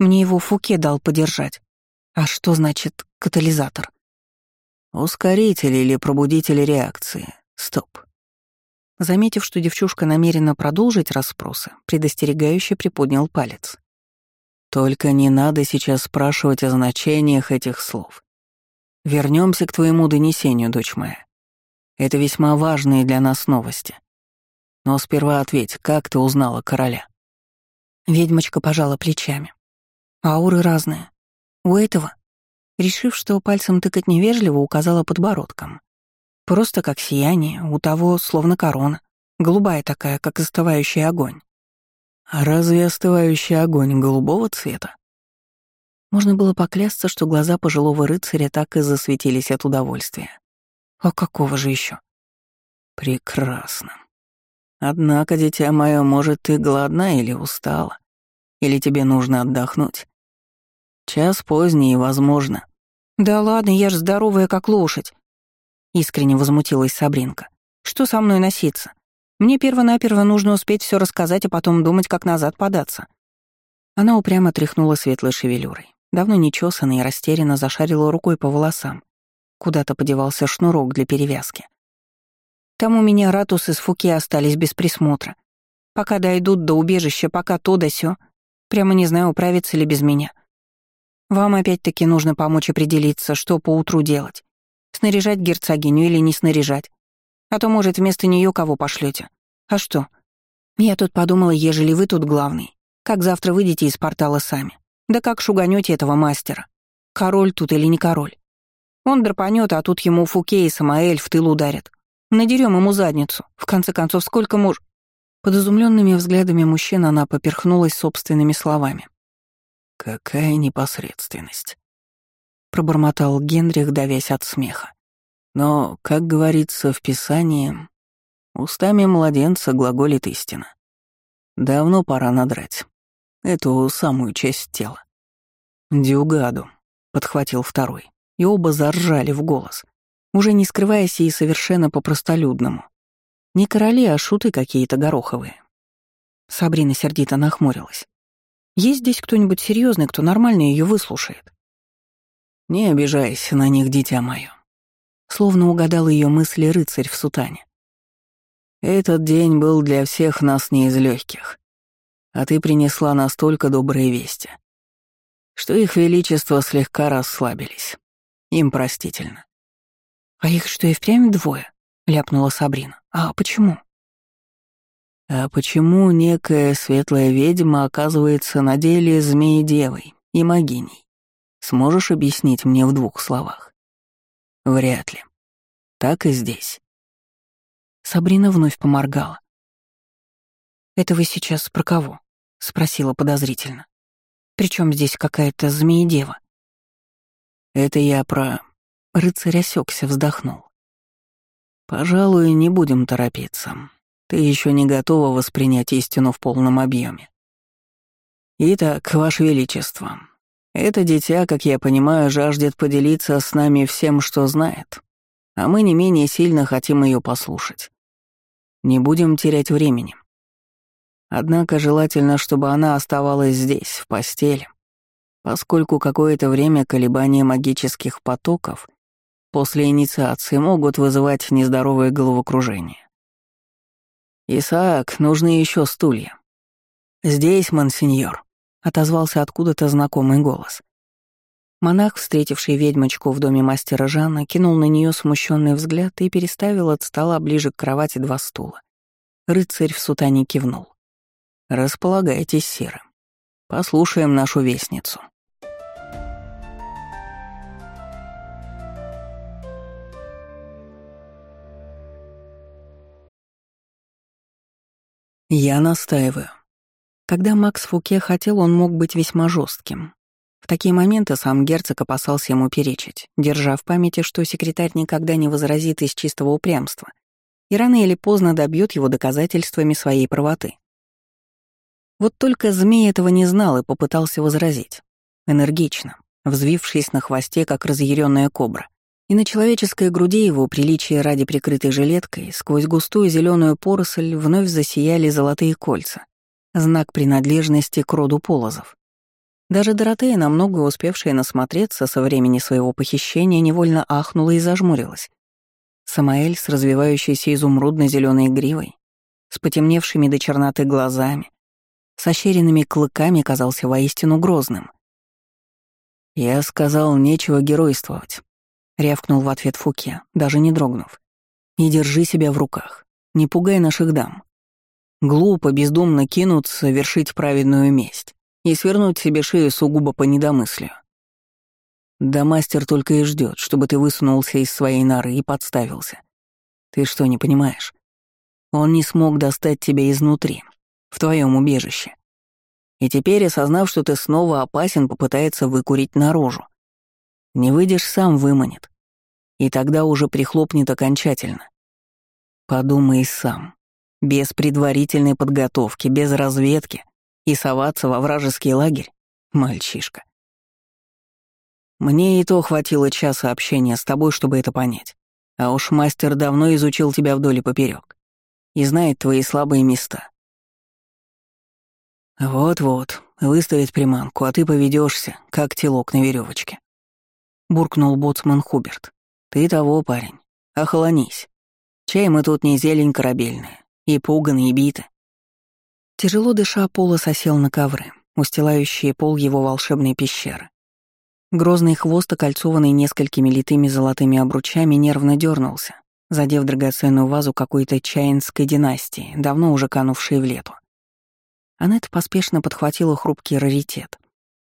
Мне его Фуке дал подержать. А что значит катализатор? Ускоритель или пробудитель реакции. Стоп. Заметив, что девчушка намерена продолжить расспросы, предостерегающе приподнял палец. Только не надо сейчас спрашивать о значениях этих слов. Вернемся к твоему донесению, дочь моя. Это весьма важные для нас новости. Но сперва ответь, как ты узнала короля? Ведьмочка пожала плечами. Ауры разные. У этого, решив, что пальцем тыкать невежливо, указала подбородком. Просто как сияние, у того словно корона, голубая такая, как остывающий огонь. А разве остывающий огонь голубого цвета? Можно было поклясться, что глаза пожилого рыцаря так и засветились от удовольствия. А какого же еще? Прекрасно. Однако, дитя мое, может, ты голодна или устала? Или тебе нужно отдохнуть? Час поздний, возможно. Да ладно, я ж здоровая, как лошадь. Искренне возмутилась Сабринка. Что со мной носиться? Мне перво-наперво нужно успеть все рассказать, а потом думать, как назад податься». Она упрямо тряхнула светлой шевелюрой. Давно нечесанно и растерянно зашарила рукой по волосам. Куда-то подевался шнурок для перевязки. Там у меня ратусы с Фуке остались без присмотра. Пока дойдут до убежища, пока то да сё. Прямо не знаю, управиться ли без меня. Вам опять-таки нужно помочь определиться, что поутру делать. Снаряжать герцогиню или не снаряжать. А то, может, вместо нее кого пошлете. А что? Я тут подумала, ежели вы тут главный, как завтра выйдете из портала сами? Да как шуганете этого мастера? Король тут или не король? Он драпанет, а тут ему Фуке и Самаэль в тыл ударят. Надерем ему задницу. В конце концов, сколько муж... Под изумленными взглядами мужчин она поперхнулась собственными словами. «Какая непосредственность!» — пробормотал Генрих, давясь от смеха. «Но, как говорится в Писании, устами младенца глаголит истина. Давно пора надрать эту самую часть тела». «Дюгаду», — подхватил второй, и оба заржали в голос, уже не скрываясь и совершенно по-простолюдному. Не короли, а шуты какие-то гороховые. Сабрина сердито нахмурилась. Есть здесь кто-нибудь серьезный, кто нормально ее выслушает? Не обижайся на них, дитя мое. Словно угадал ее мысли рыцарь в сутане. Этот день был для всех нас не из легких, а ты принесла настолько добрые вести, что их величество слегка расслабились. Им простительно. А их что, и впрямь двое? ляпнула Сабрина. «А почему?» «А почему некая светлая ведьма оказывается на деле змеи-девой и могиней? Сможешь объяснить мне в двух словах?» «Вряд ли. Так и здесь». Сабрина вновь поморгала. «Это вы сейчас про кого?» — спросила подозрительно. «Причем здесь какая-то змеи-дева?» «Это я про...» Рыцарь осекся, вздохнул. Пожалуй, не будем торопиться. Ты еще не готова воспринять истину в полном объеме. Итак, Ваше Величество, это дитя, как я понимаю, жаждет поделиться с нами всем, что знает, а мы не менее сильно хотим ее послушать. Не будем терять времени. Однако желательно, чтобы она оставалась здесь, в постели, поскольку какое-то время колебания магических потоков — после инициации могут вызывать нездоровое головокружение. «Исаак, нужны еще стулья». «Здесь, мансиньор», — отозвался откуда-то знакомый голос. Монах, встретивший ведьмочку в доме мастера Жанна, кинул на нее смущенный взгляд и переставил от стола ближе к кровати два стула. Рыцарь в сутане кивнул. «Располагайтесь, Сера. Послушаем нашу вестницу». Я настаиваю. Когда Макс Фуке хотел, он мог быть весьма жестким. В такие моменты сам герцог опасался ему перечить, держа в памяти, что секретарь никогда не возразит из чистого упрямства и рано или поздно добьет его доказательствами своей правоты. Вот только змей этого не знал и попытался возразить. Энергично, взвившись на хвосте, как разъяренная кобра и на человеческой груди его, приличия ради прикрытой жилеткой, сквозь густую зеленую поросль вновь засияли золотые кольца, знак принадлежности к роду полозов. Даже Доротея, намного успевшая насмотреться со времени своего похищения, невольно ахнула и зажмурилась. Самаэль с развивающейся изумрудно зеленой гривой, с потемневшими до черноты глазами, с ощеренными клыками казался воистину грозным. «Я сказал, нечего геройствовать», рявкнул в ответ Фуке, даже не дрогнув. «И держи себя в руках. Не пугай наших дам. Глупо, бездумно кинуться, вершить праведную месть и свернуть себе шею сугубо по недомыслию. Да мастер только и ждет, чтобы ты высунулся из своей норы и подставился. Ты что, не понимаешь? Он не смог достать тебя изнутри, в твоем убежище. И теперь, осознав, что ты снова опасен, попытается выкурить наружу. Не выйдешь сам, выманит и тогда уже прихлопнет окончательно. Подумай сам. Без предварительной подготовки, без разведки и соваться во вражеский лагерь — мальчишка. Мне и то хватило часа общения с тобой, чтобы это понять. А уж мастер давно изучил тебя вдоль и поперек и знает твои слабые места. Вот-вот, выставит приманку, а ты поведешься, как телок на веревочке. Буркнул боцман Хуберт. Ты того, парень, охолонись. Чай мы тут не зелень корабельная, и пуганы, и биты. Тяжело дыша, Полос осел на ковры, устилающие пол его волшебной пещеры. Грозный хвост, окольцованный несколькими литыми золотыми обручами, нервно дернулся, задев драгоценную вазу какой-то чаинской династии, давно уже канувшей в лету. Аннет поспешно подхватила хрупкий раритет.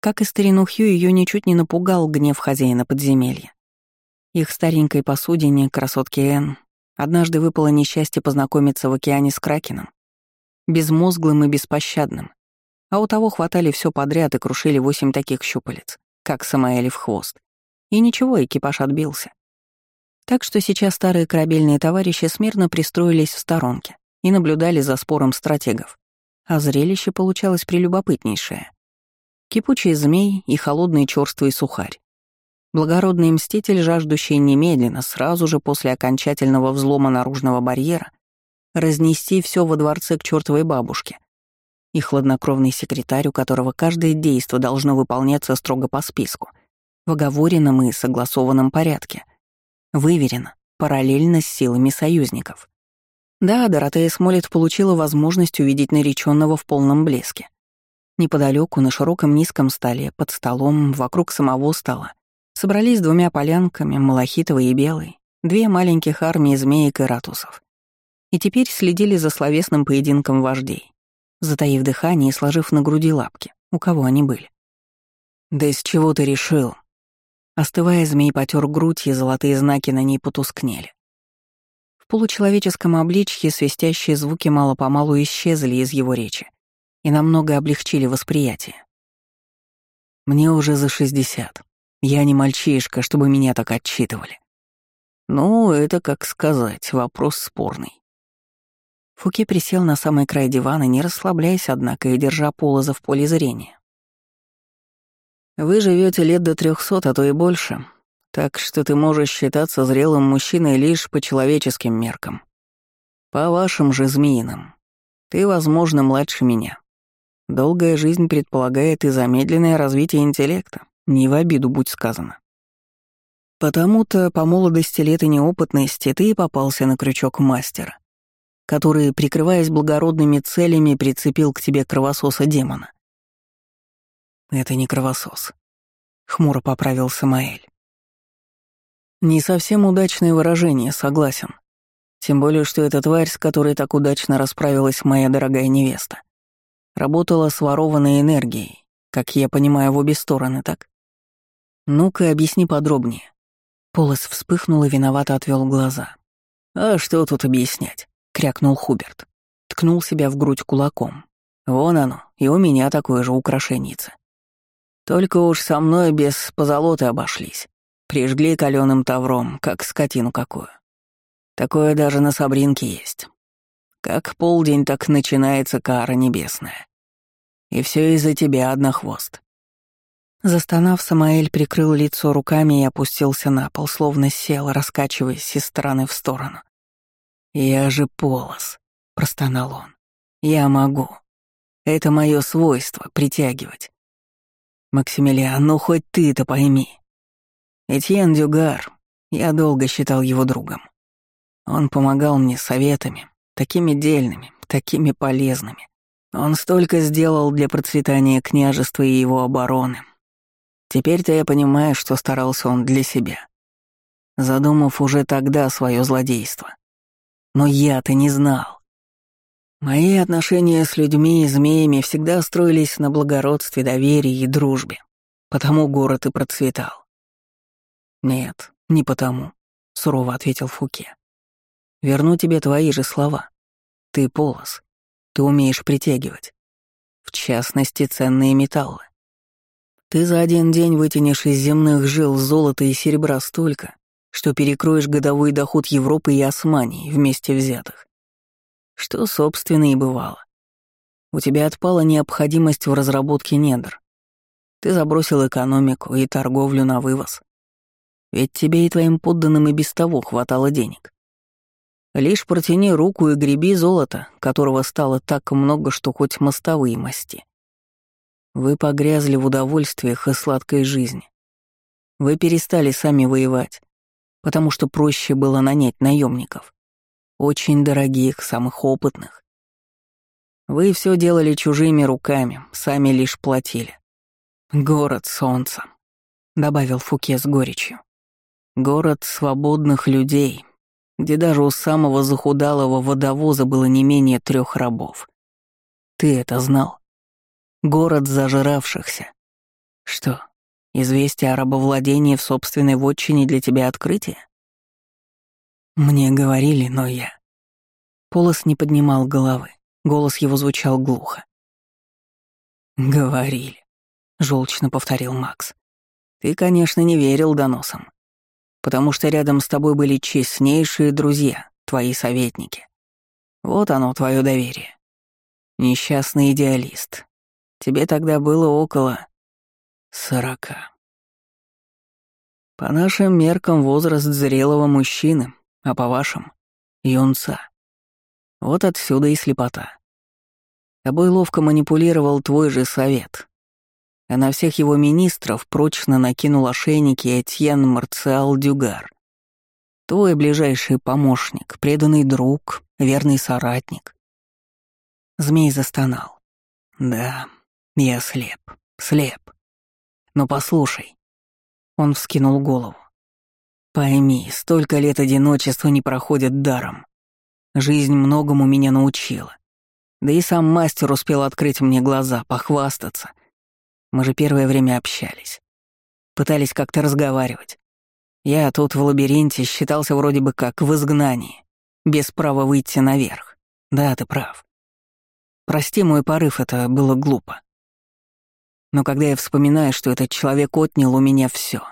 Как и старину Хью, ее ничуть не напугал гнев хозяина подземелья. Их старенькой посудине, красотке Энн, однажды выпало несчастье познакомиться в океане с Кракеном, безмозглым и беспощадным, а у того хватали все подряд и крушили восемь таких щупалец как Самаэль в хвост. И ничего, экипаж отбился. Так что сейчас старые корабельные товарищи смирно пристроились в сторонке и наблюдали за спором стратегов. А зрелище получалось прелюбопытнейшее. Кипучий змей и холодный чёрствый сухарь. Благородный мститель, жаждущий немедленно, сразу же после окончательного взлома наружного барьера, разнести все во дворце к чертовой бабушке и хладнокровный секретарь, у которого каждое действо должно выполняться строго по списку, в оговоренном и согласованном порядке, выверено, параллельно с силами союзников. Да, Доротея Смолет получила возможность увидеть нареченного в полном блеске. Неподалеку, на широком низком столе, под столом, вокруг самого стола, собрались двумя полянками, малахитовой и белой, две маленьких армии змеек и ратусов. И теперь следили за словесным поединком вождей затаив дыхание и сложив на груди лапки, у кого они были. «Да из чего ты решил?» Остывая, змей потер грудь, и золотые знаки на ней потускнели. В получеловеческом обличье свистящие звуки мало-помалу исчезли из его речи и намного облегчили восприятие. «Мне уже за шестьдесят. Я не мальчишка, чтобы меня так отчитывали». «Ну, это, как сказать, вопрос спорный. Фуке присел на самый край дивана, не расслабляясь, однако, и держа Полоза в поле зрения. «Вы живете лет до трехсот, а то и больше, так что ты можешь считаться зрелым мужчиной лишь по человеческим меркам. По вашим же змеиным. Ты, возможно, младше меня. Долгая жизнь предполагает и замедленное развитие интеллекта, не в обиду будь сказано. Потому-то по молодости лет и неопытности ты и попался на крючок мастера который, прикрываясь благородными целями, прицепил к тебе кровососа демона. «Это не кровосос», — хмуро поправил Самаэль. «Не совсем удачное выражение, согласен. Тем более, что эта тварь, с которой так удачно расправилась моя дорогая невеста, работала с ворованной энергией, как я понимаю, в обе стороны, так? Ну-ка, объясни подробнее». Полос вспыхнул и виновато отвел глаза. «А что тут объяснять? крякнул Хуберт. Ткнул себя в грудь кулаком. Вон оно, и у меня такое же украшеннице. Только уж со мной без позолоты обошлись. Прижгли каленым тавром, как скотину какую. Такое даже на Сабринке есть. Как полдень, так начинается кара небесная. И все из-за тебя, однохвост. Застонав, Самаэль прикрыл лицо руками и опустился на пол, словно сел, раскачиваясь из стороны в сторону. «Я же полос», — простонал он. «Я могу. Это мое свойство — притягивать. Максимилиан, ну хоть ты-то пойми. Этьен Дюгар, я долго считал его другом. Он помогал мне советами, такими дельными, такими полезными. Он столько сделал для процветания княжества и его обороны. Теперь-то я понимаю, что старался он для себя, задумав уже тогда свое злодейство. Но я-то не знал. Мои отношения с людьми и змеями всегда строились на благородстве, доверии и дружбе. Потому город и процветал. «Нет, не потому», — сурово ответил Фуке. «Верну тебе твои же слова. Ты полос. Ты умеешь притягивать. В частности, ценные металлы. Ты за один день вытянешь из земных жил золота и серебра столько, что перекроешь годовой доход Европы и Османии вместе взятых. Что, собственно, и бывало. У тебя отпала необходимость в разработке недр. Ты забросил экономику и торговлю на вывоз. Ведь тебе и твоим подданным и без того хватало денег. Лишь протяни руку и греби золото, которого стало так много, что хоть мостовые масти. Вы погрязли в удовольствиях и сладкой жизни. Вы перестали сами воевать, потому что проще было нанять наемников. Очень дорогих, самых опытных. Вы все делали чужими руками, сами лишь платили. Город солнца, добавил Фуке с горечью. Город свободных людей, где даже у самого захудалого водовоза было не менее трех рабов. Ты это знал? Город зажиравшихся. Что, известие о рабовладении в собственной вотчине для тебя открытие? Мне говорили, но я... Полос не поднимал головы, голос его звучал глухо. «Говорили», — желчно повторил Макс. «Ты, конечно, не верил доносам потому что рядом с тобой были честнейшие друзья, твои советники. Вот оно, твое доверие. Несчастный идеалист. Тебе тогда было около сорока. По нашим меркам возраст зрелого мужчины, а по вашим — юнца. Вот отсюда и слепота. Тобой ловко манипулировал твой же совет, а на всех его министров прочно накинул ошейники Этьен Марциал Дюгар. Твой ближайший помощник, преданный друг, верный соратник. Змей застонал. Да, я слеп, слеп. Но послушай. Он вскинул голову. Пойми, столько лет одиночества не проходит даром. Жизнь многому меня научила. Да и сам мастер успел открыть мне глаза, похвастаться — мы же первое время общались. Пытались как-то разговаривать. Я тут в лабиринте считался вроде бы как в изгнании, без права выйти наверх. Да, ты прав. Прости мой порыв, это было глупо. Но когда я вспоминаю, что этот человек отнял у меня все,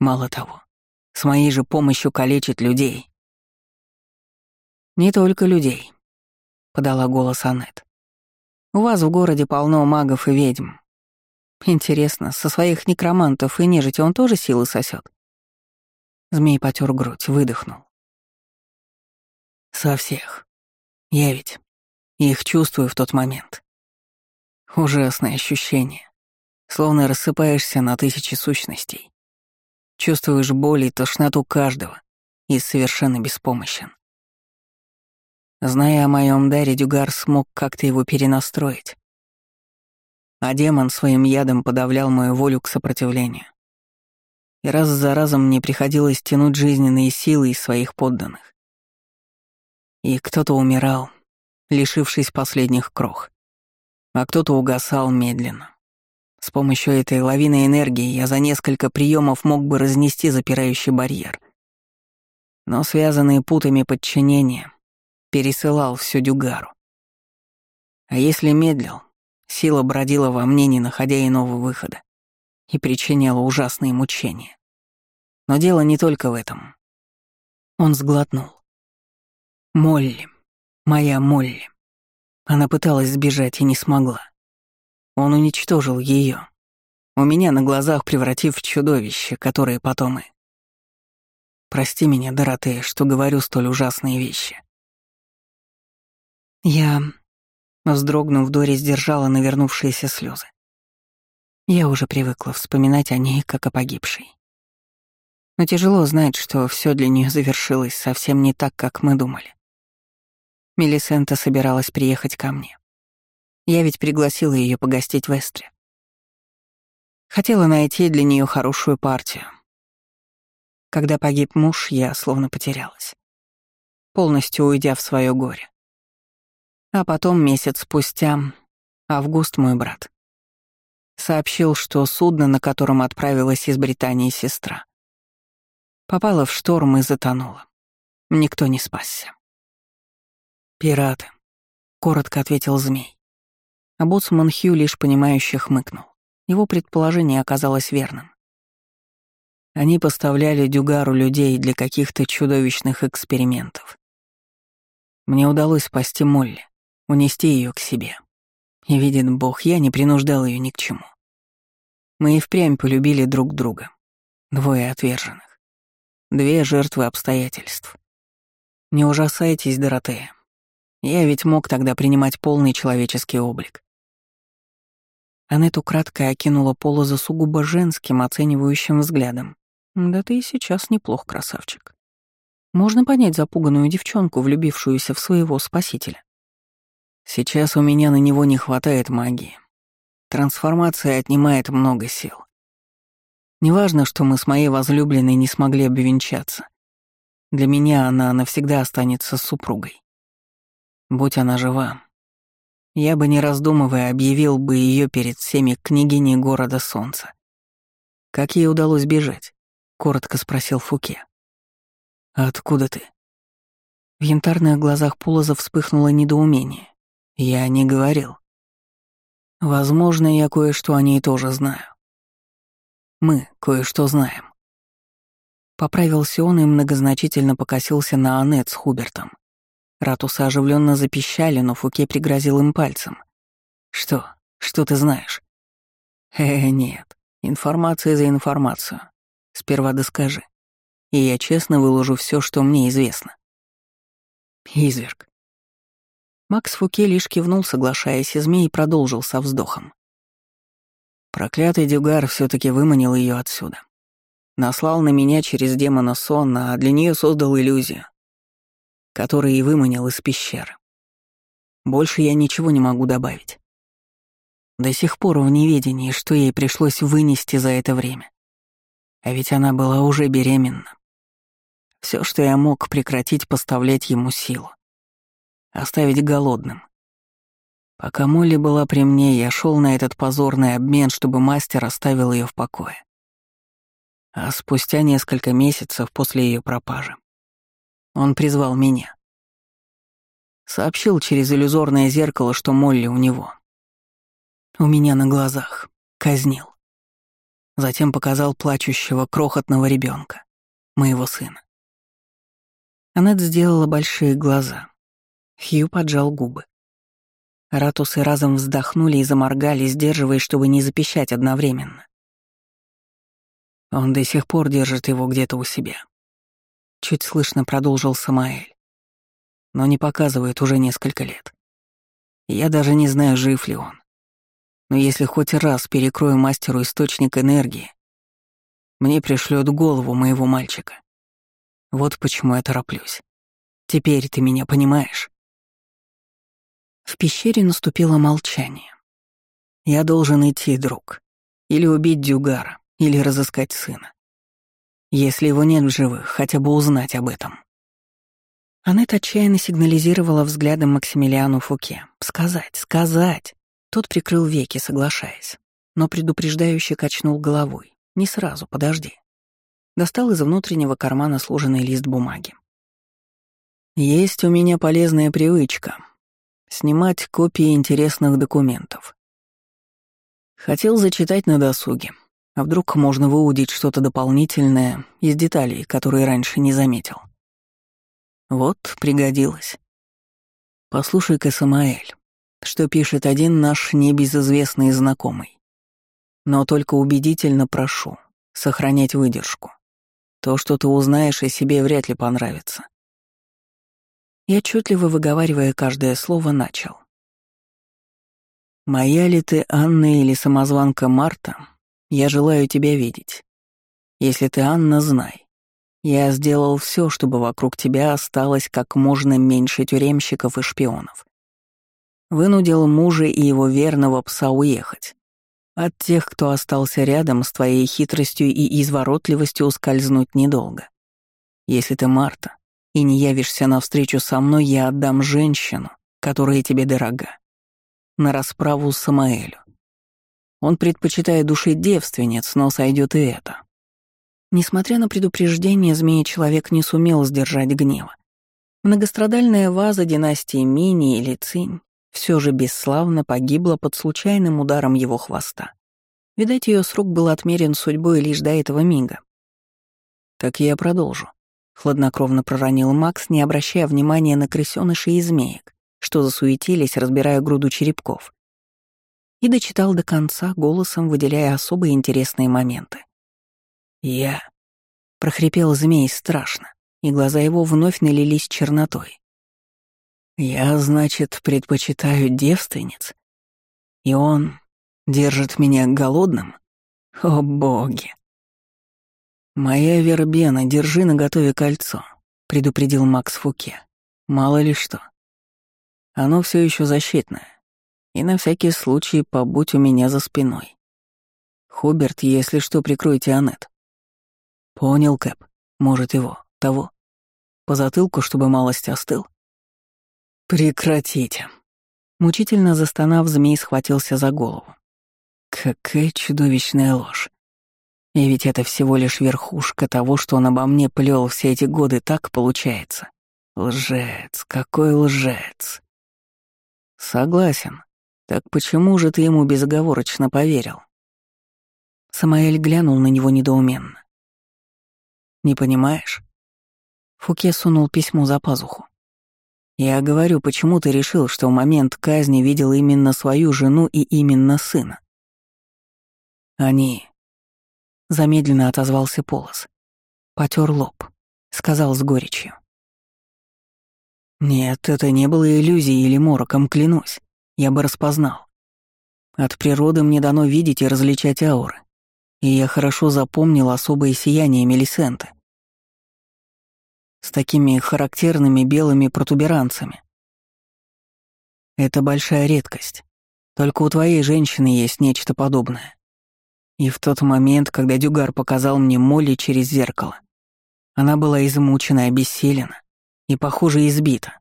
мало того, с моей же помощью калечит людей. Не только людей, подала голос Аннет. У вас в городе полно магов и ведьм, Интересно, со своих некромантов и нежити он тоже силы сосет? Змей потер грудь, выдохнул. Со всех. Я ведь их чувствую в тот момент. Ужасное ощущение. Словно рассыпаешься на тысячи сущностей. Чувствуешь боль и тошноту каждого и совершенно беспомощен. Зная о моем даре, Дюгар смог как-то его перенастроить а демон своим ядом подавлял мою волю к сопротивлению. И раз за разом мне приходилось тянуть жизненные силы из своих подданных. И кто-то умирал, лишившись последних крох, а кто-то угасал медленно. С помощью этой лавины энергии я за несколько приемов мог бы разнести запирающий барьер. Но связанные путами подчинения пересылал всю дюгару. А если медлил, Сила бродила во мне, не находя иного выхода, и причиняла ужасные мучения. Но дело не только в этом. Он сглотнул. Молли, моя Молли. Она пыталась сбежать и не смогла. Он уничтожил ее, у меня на глазах превратив в чудовище, которое потом и... Прости меня, Доротея, что говорю столь ужасные вещи. Я Вздрогнув, Дори сдержала навернувшиеся слезы. Я уже привыкла вспоминать о ней, как о погибшей. Но тяжело знать, что все для нее завершилось совсем не так, как мы думали. Мелисента собиралась приехать ко мне. Я ведь пригласила ее погостить в Эстре. Хотела найти для нее хорошую партию. Когда погиб муж, я словно потерялась, полностью уйдя в свое горе. А потом, месяц спустя, Август, мой брат, сообщил, что судно, на котором отправилась из Британии сестра, попало в шторм и затонуло. Никто не спасся. «Пираты», — коротко ответил змей. А боцман Хью лишь понимающе хмыкнул. Его предположение оказалось верным. Они поставляли Дюгару людей для каких-то чудовищных экспериментов. Мне удалось спасти Молли, унести ее к себе. И видит Бог, я не принуждал ее ни к чему. Мы и впрямь полюбили друг друга. Двое отверженных. Две жертвы обстоятельств. Не ужасайтесь, Доротея. Я ведь мог тогда принимать полный человеческий облик. Аннет украдкой окинула Полоза сугубо женским, оценивающим взглядом. «Да ты и сейчас неплох, красавчик. Можно понять запуганную девчонку, влюбившуюся в своего спасителя. Сейчас у меня на него не хватает магии. Трансформация отнимает много сил. Неважно, что мы с моей возлюбленной не смогли обвенчаться. Для меня она навсегда останется супругой. Будь она жива, я бы, не раздумывая, объявил бы ее перед всеми княгиней города Солнца. «Как ей удалось бежать?» — коротко спросил Фуке. «Откуда ты?» В янтарных глазах Пулоза вспыхнуло недоумение. Я не говорил. Возможно, я кое-что о ней тоже знаю. Мы кое-что знаем. Поправился он и многозначительно покосился на Аннет с Хубертом. Ратусы оживленно запищали, но Фуке пригрозил им пальцем. «Что? Что ты знаешь?» «Э, нет. Информация за информацию. Сперва доскажи. И я честно выложу все, что мне известно». «Изверг». Макс Фуке лишь кивнул, соглашаясь, и змей продолжил со вздохом. Проклятый Дюгар все таки выманил ее отсюда. Наслал на меня через демона сон, а для нее создал иллюзию который и выманил из пещеры. Больше я ничего не могу добавить. До сих пор в неведении, что ей пришлось вынести за это время. А ведь она была уже беременна. Все, что я мог, прекратить поставлять ему силу. Оставить голодным. Пока Молли была при мне, я шел на этот позорный обмен, чтобы мастер оставил ее в покое. А спустя несколько месяцев после ее пропажи он призвал меня. Сообщил через иллюзорное зеркало, что Молли у него. У меня на глазах. Казнил. Затем показал плачущего крохотного ребенка, моего сына. Аннет сделала большие глаза. Хью поджал губы. Ратусы разом вздохнули и заморгали, сдерживаясь, чтобы не запищать одновременно. Он до сих пор держит его где-то у себя. Чуть слышно продолжил Самаэль. Но не показывает уже несколько лет. Я даже не знаю, жив ли он. Но если хоть раз перекрою мастеру источник энергии, мне пришлет голову моего мальчика. Вот почему я тороплюсь. Теперь ты меня понимаешь? В пещере наступило молчание. Я должен идти, друг. Или убить Дюгара, или разыскать сына. Если его нет в живых, хотя бы узнать об этом. Аннет отчаянно сигнализировала взглядом Максимилиану Фуке. «Сказать, сказать!» Тот прикрыл веки, соглашаясь, но предупреждающе качнул головой. «Не сразу, подожди». Достал из внутреннего кармана сложенный лист бумаги. «Есть у меня полезная привычка — снимать копии интересных документов. Хотел зачитать на досуге, а вдруг можно выудить что-то дополнительное из деталей, которые раньше не заметил? Вот, пригодилось. Послушай-ка, Самаэль, что пишет один наш небезызвестный знакомый. Но только убедительно прошу сохранять выдержку. То, что ты узнаешь о себе, вряд ли понравится. Я отчетливо выговаривая каждое слово, начал. «Моя ли ты Анна или самозванка Марта, я желаю тебя видеть. Если ты Анна, знай. Я сделал все, чтобы вокруг тебя осталось как можно меньше тюремщиков и шпионов. Вынудил мужа и его верного пса уехать. От тех, кто остался рядом, с твоей хитростью и изворотливостью ускользнуть недолго. Если ты Марта и не явишься навстречу со мной, я отдам женщину, которая тебе дорога, на расправу Самаэлю. Он предпочитает душить девственниц, но сойдет и это. Несмотря на предупреждение, змея-человек не сумел сдержать гнева. Многострадальная ваза династии Мини или Цинь все же бесславно погибла под случайным ударом его хвоста. Видать, ее срок был отмерен судьбой лишь до этого мига. «Так я продолжу», — хладнокровно проронил Макс, не обращая внимания на крысёнышей и змеек, что засуетились, разбирая груду черепков и дочитал до конца, голосом выделяя особые интересные моменты. «Я — прохрипел змей страшно, и глаза его вновь налились чернотой. «Я, значит, предпочитаю девственниц? И он держит меня голодным? О, боги!» «Моя вербена, держи наготове кольцо», — предупредил Макс Фуке. «Мало ли что. Оно все еще защитное. И на всякий случай побудь у меня за спиной. Хуберт, если что, прикройте Анет. Понял, Кэп. Может, его, того. По затылку, чтобы малость остыл. Прекратите. Мучительно застонав, змей схватился за голову. Какая чудовищная ложь. И ведь это всего лишь верхушка того, что он обо мне плел все эти годы, так получается. Лжец, какой лжец. Согласен. Так почему же ты ему безоговорочно поверил? Самаэль глянул на него недоуменно. Не понимаешь? Фуке сунул письмо за пазуху. Я говорю, почему ты решил, что в момент казни видел именно свою жену и именно сына? Они Замедленно отозвался Полос. Потер лоб. Сказал с горечью. Нет, это не было иллюзией или мороком, клянусь. Я бы распознал. От природы мне дано видеть и различать ауры. И я хорошо запомнил особое сияние Мелисенты. С такими характерными белыми протуберанцами. Это большая редкость. Только у твоей женщины есть нечто подобное. И в тот момент, когда Дюгар показал мне Молли через зеркало, она была измучена, обессилена и, похоже, избита.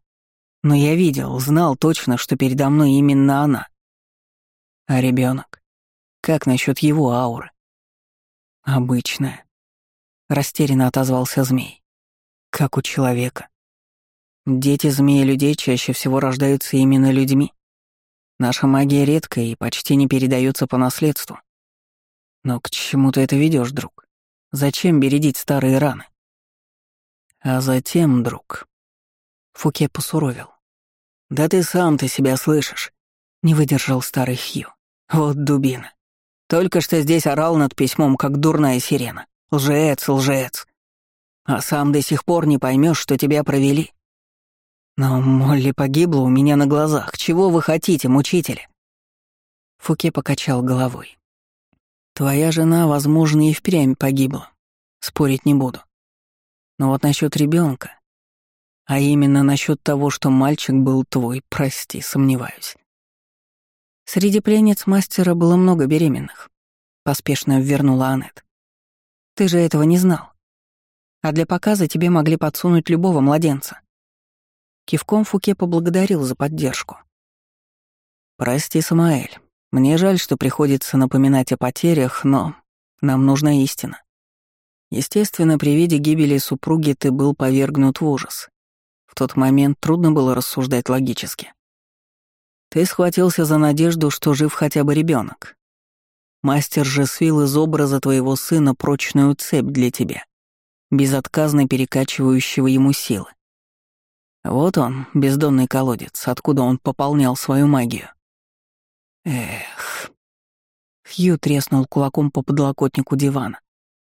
Но я видел, знал точно, что передо мной именно она. А ребенок? Как насчет его ауры? Обычная. Растерянно отозвался змей. Как у человека. Дети змеи людей чаще всего рождаются именно людьми. Наша магия редкая и почти не передается по наследству. Но к чему ты это ведешь, друг? Зачем бередить старые раны? А затем, друг... Фуке посуровил. Да ты сам ты себя слышишь. Не выдержал старый Хью. Вот дубина. Только что здесь орал над письмом, как дурная сирена. Лжец, лжец. А сам до сих пор не поймешь, что тебя провели. Но Молли погибла у меня на глазах. Чего вы хотите, мучители? Фуке покачал головой. Твоя жена, возможно, и впрямь погибла. Спорить не буду. Но вот насчет ребенка, а именно насчет того, что мальчик был твой, прости, сомневаюсь. Среди пленниц мастера было много беременных. Поспешно ввернула Аннет. Ты же этого не знал. А для показа тебе могли подсунуть любого младенца. Кивком Фуке поблагодарил за поддержку. «Прости, Самаэль, мне жаль, что приходится напоминать о потерях, но нам нужна истина. Естественно, при виде гибели супруги ты был повергнут в ужас. Тот момент трудно было рассуждать логически. Ты схватился за надежду, что жив хотя бы ребенок. Мастер же свил из образа твоего сына прочную цепь для тебя, безотказно перекачивающего ему силы. Вот он, бездонный колодец, откуда он пополнял свою магию. Эх. Хью треснул кулаком по подлокотнику дивана,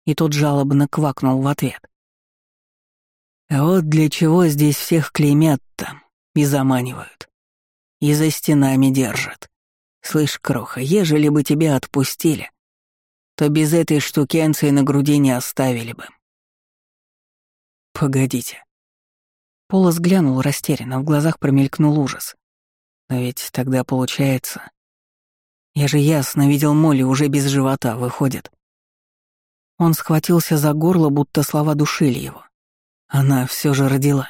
и тот жалобно квакнул в ответ. Вот для чего здесь всех клеймят-то и заманивают. И за стенами держат. Слышь, Кроха, ежели бы тебя отпустили, то без этой штукенции на груди не оставили бы. Погодите. Полос глянул растерянно, в глазах промелькнул ужас. Но ведь тогда получается, я же ясно видел Молли уже без живота, выходит. Он схватился за горло, будто слова душили его. Она все же родила.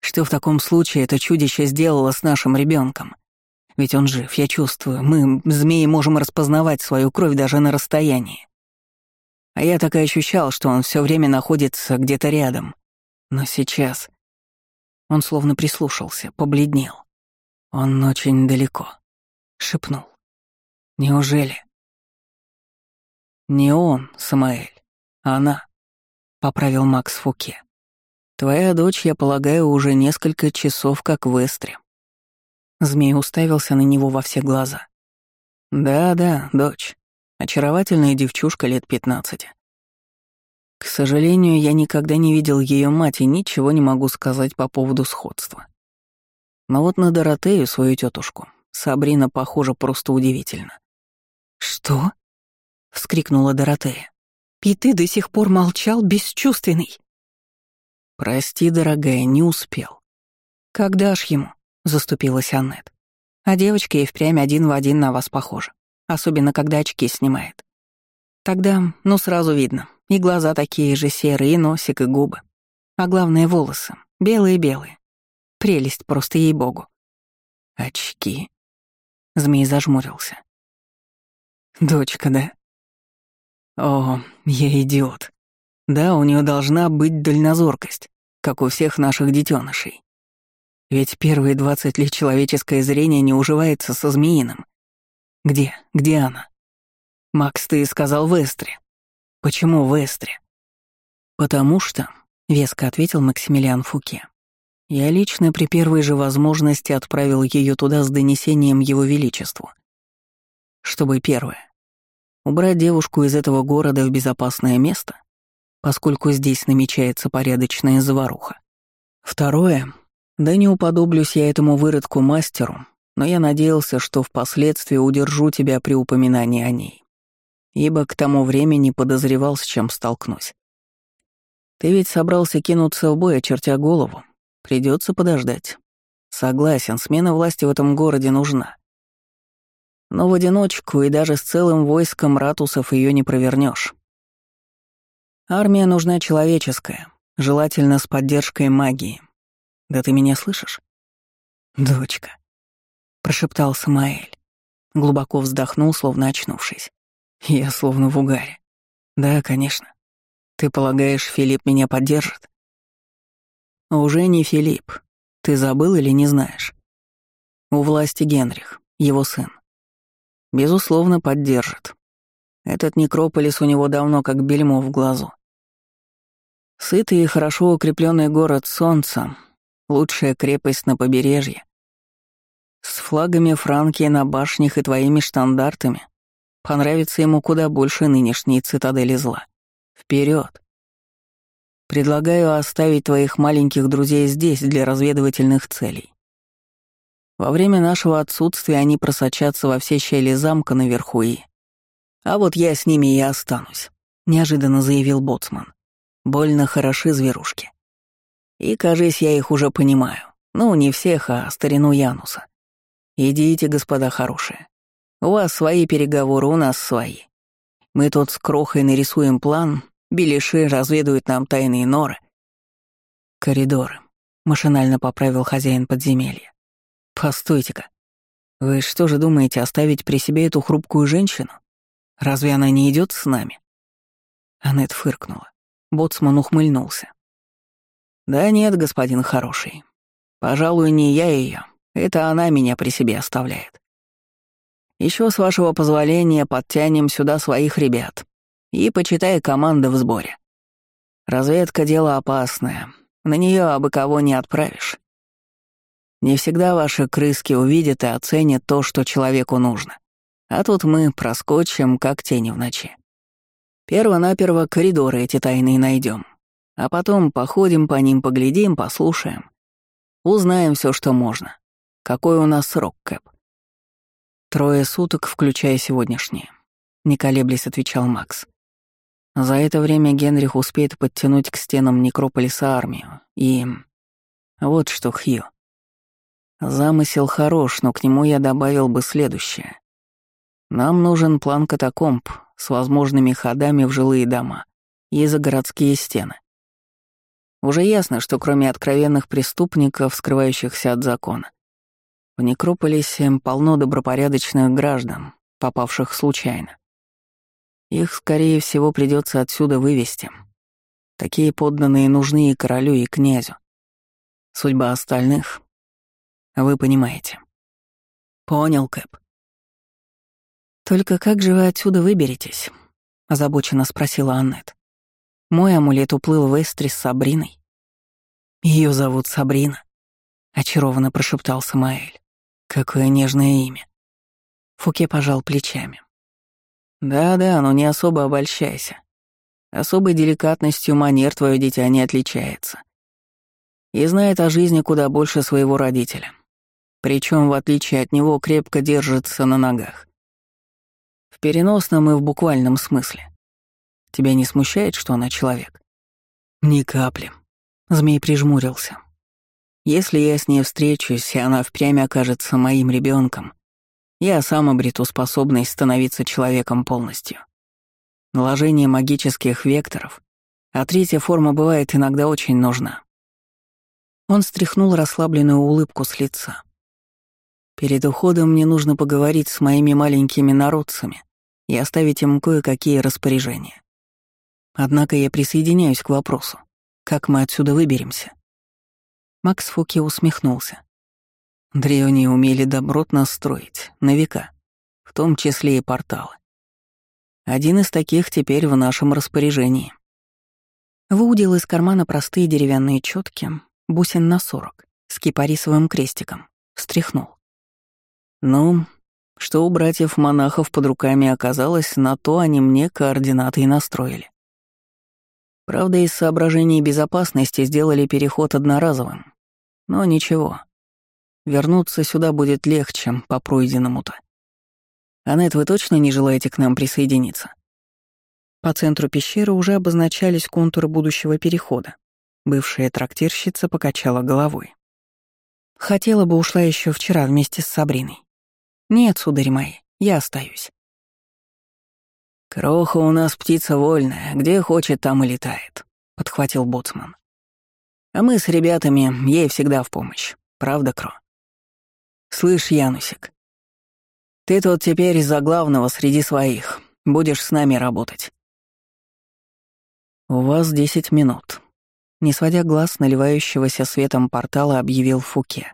Что в таком случае это чудище сделало с нашим ребенком? Ведь он жив, я чувствую. Мы, змеи, можем распознавать свою кровь даже на расстоянии. А я так и ощущал, что он все время находится где-то рядом. Но сейчас... Он словно прислушался, побледнел. Он очень далеко. Шепнул. Неужели? Не он, Самаэль, а она, — поправил Макс Фуке. Твоя дочь, я полагаю, уже несколько часов как в Эстре. Змей уставился на него во все глаза. Да-да, дочь. Очаровательная девчушка лет пятнадцати. К сожалению, я никогда не видел ее мать и ничего не могу сказать по поводу сходства. Но вот на Доротею, свою тетушку, Сабрина похожа просто удивительно. «Что?» — вскрикнула Доротея. «И ты до сих пор молчал, бесчувственный?» «Прости, дорогая, не успел». «Когда ж ему?» — заступилась Аннет. «А девочка и впрямь один в один на вас похожа, особенно когда очки снимает. Тогда, ну, сразу видно, и глаза такие же серые, и носик, и губы. А главное, волосы. Белые-белые. Прелесть просто ей-богу. Очки. Змей зажмурился. Дочка, да? О, я идиот. Да, у нее должна быть дальнозоркость, как у всех наших детенышей. Ведь первые двадцать лет человеческое зрение не уживается со змеиным. Где? Где она? Макс, ты сказал в Эстре. Почему в Эстре? Потому что, — веско ответил Максимилиан Фуке, — я лично при первой же возможности отправил ее туда с донесением Его Величеству. Чтобы первое — убрать девушку из этого города в безопасное место, поскольку здесь намечается порядочная заваруха. Второе — да не уподоблюсь я этому выродку-мастеру, но я надеялся, что впоследствии удержу тебя при упоминании о ней ибо к тому времени подозревал, с чем столкнусь. Ты ведь собрался кинуться в бой, очертя голову. Придется подождать. Согласен, смена власти в этом городе нужна. Но в одиночку и даже с целым войском ратусов ее не провернешь. Армия нужна человеческая, желательно с поддержкой магии. Да ты меня слышишь? Дочка, прошептал Самаэль. Глубоко вздохнул, словно очнувшись. Я словно в угаре. Да, конечно. Ты полагаешь, Филипп меня поддержит? Уже не Филипп. Ты забыл или не знаешь? У власти Генрих, его сын. Безусловно, поддержит. Этот некрополис у него давно как бельмо в глазу. Сытый и хорошо укрепленный город Солнца, лучшая крепость на побережье. С флагами Франки на башнях и твоими штандартами. Понравится ему куда больше нынешней цитадели зла. Вперед! Предлагаю оставить твоих маленьких друзей здесь для разведывательных целей. Во время нашего отсутствия они просочатся во все щели замка наверху и... А вот я с ними и останусь, — неожиданно заявил Боцман. Больно хороши зверушки. И, кажись, я их уже понимаю. Ну, не всех, а старину Януса. Идите, господа хорошие. У вас свои переговоры, у нас свои. Мы тут с Крохой нарисуем план, Белиши разведают нам тайные норы. Коридоры. Машинально поправил хозяин подземелья. Постойте-ка. Вы что же думаете оставить при себе эту хрупкую женщину? Разве она не идет с нами? Аннет фыркнула. Боцман ухмыльнулся. Да нет, господин хороший. Пожалуй, не я ее. Это она меня при себе оставляет. Еще с вашего позволения подтянем сюда своих ребят. И почитай команды в сборе. Разведка — дело опасное. На нее абы кого не отправишь. Не всегда ваши крыски увидят и оценят то, что человеку нужно. А тут мы проскочим, как тени в ночи. Перво-наперво коридоры эти тайные найдем, а потом походим по ним, поглядим, послушаем. Узнаем все, что можно. Какой у нас срок, Кэп? «Трое суток, включая сегодняшние», — не колеблясь отвечал Макс. За это время Генрих успеет подтянуть к стенам некрополиса армию. И... Вот что, Хью. Замысел хорош, но к нему я добавил бы следующее. Нам нужен план катакомб с возможными ходами в жилые дома и за городские стены. Уже ясно, что кроме откровенных преступников, скрывающихся от закона, в некрополисе полно добропорядочных граждан, попавших случайно. Их, скорее всего, придется отсюда вывести. Такие подданные нужны и королю, и князю. Судьба остальных, вы понимаете. Понял, Кэп. «Только как же вы отсюда выберетесь?» — озабоченно спросила Аннет. «Мой амулет уплыл в Эстри с Сабриной». Ее зовут Сабрина», — очарованно прошептал Самаэль. Какое нежное имя. Фуке пожал плечами. Да-да, но не особо обольщайся. Особой деликатностью манер твое дитя не отличается. И знает о жизни куда больше своего родителя. Причем, в отличие от него, крепко держится на ногах. В переносном и в буквальном смысле. Тебя не смущает, что она человек? Ни капли. Змей прижмурился. Если я с ней встречусь, и она впрямь окажется моим ребенком, я сам обрету способность становиться человеком полностью. Наложение магических векторов, а третья форма бывает иногда очень нужна. Он стряхнул расслабленную улыбку с лица. Перед уходом мне нужно поговорить с моими маленькими народцами и оставить им кое-какие распоряжения. Однако я присоединяюсь к вопросу, как мы отсюда выберемся. Макс Фуке усмехнулся. Древние умели добротно строить, на века, в том числе и порталы. Один из таких теперь в нашем распоряжении. Выудил из кармана простые деревянные четки, бусин на сорок, с кипарисовым крестиком, встряхнул. Ну, что у братьев-монахов под руками оказалось, на то они мне координаты и настроили. Правда, из соображений безопасности сделали переход одноразовым. Но ничего. Вернуться сюда будет легче по пройденному-то. Анет, вы точно не желаете к нам присоединиться? По центру пещеры уже обозначались контуры будущего перехода. Бывшая трактирщица покачала головой. Хотела бы ушла еще вчера вместе с Сабриной. Нет, сударь мои, я остаюсь. «Кроха у нас птица вольная, где хочет, там и летает», — подхватил боцман. «А мы с ребятами ей всегда в помощь. Правда, Кро?» «Слышь, Янусик, ты тут теперь из-за главного среди своих. Будешь с нами работать». «У вас десять минут», — не сводя глаз наливающегося светом портала, объявил Фуке.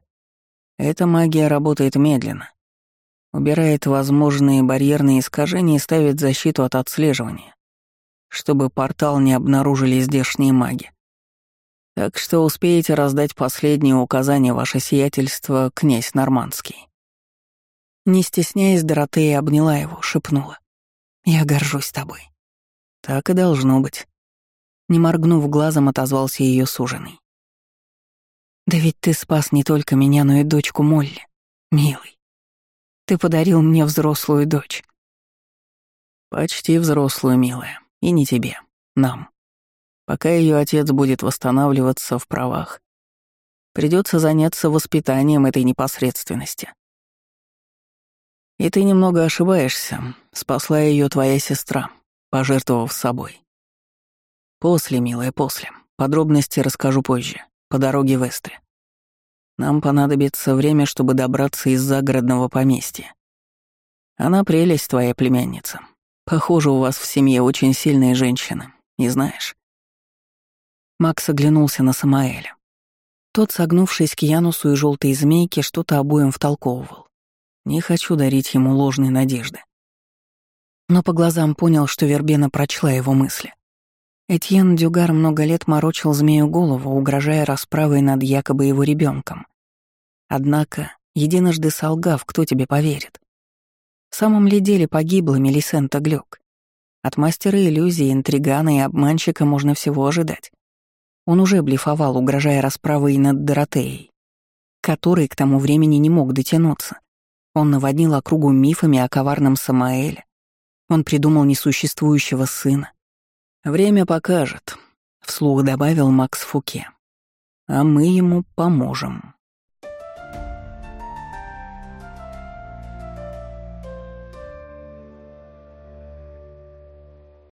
«Эта магия работает медленно. Убирает возможные барьерные искажения и ставит защиту от отслеживания, чтобы портал не обнаружили здешние маги. Так что успеете раздать последние указания ваше сиятельство, князь Нормандский. Не стесняясь, Доротея обняла его, шепнула. «Я горжусь тобой». «Так и должно быть». Не моргнув глазом, отозвался ее суженый. «Да ведь ты спас не только меня, но и дочку Молли, милый. Ты подарил мне взрослую дочь. Почти взрослую, милая. И не тебе. Нам. Пока ее отец будет восстанавливаться в правах, придется заняться воспитанием этой непосредственности. И ты немного ошибаешься. Спасла ее твоя сестра, пожертвовав собой. После, милая, после. Подробности расскажу позже, по дороге в Эстре. Нам понадобится время, чтобы добраться из загородного поместья. Она прелесть твоя племянница. Похоже, у вас в семье очень сильные женщины, не знаешь?» Макс оглянулся на Самаэля. Тот, согнувшись к Янусу и желтой змейке, что-то обоим втолковывал. Не хочу дарить ему ложные надежды. Но по глазам понял, что Вербена прочла его мысли. Этьен Дюгар много лет морочил змею голову, угрожая расправой над якобы его ребенком. Однако, единожды солгав, кто тебе поверит? В самом ли деле погибла Мелисента Глюк? От мастера иллюзии, интригана и обманщика можно всего ожидать. Он уже блефовал, угрожая расправой над Доротеей, который к тому времени не мог дотянуться. Он наводнил округу мифами о коварном Самаэле. Он придумал несуществующего сына, «Время покажет», — вслух добавил Макс Фуке. «А мы ему поможем».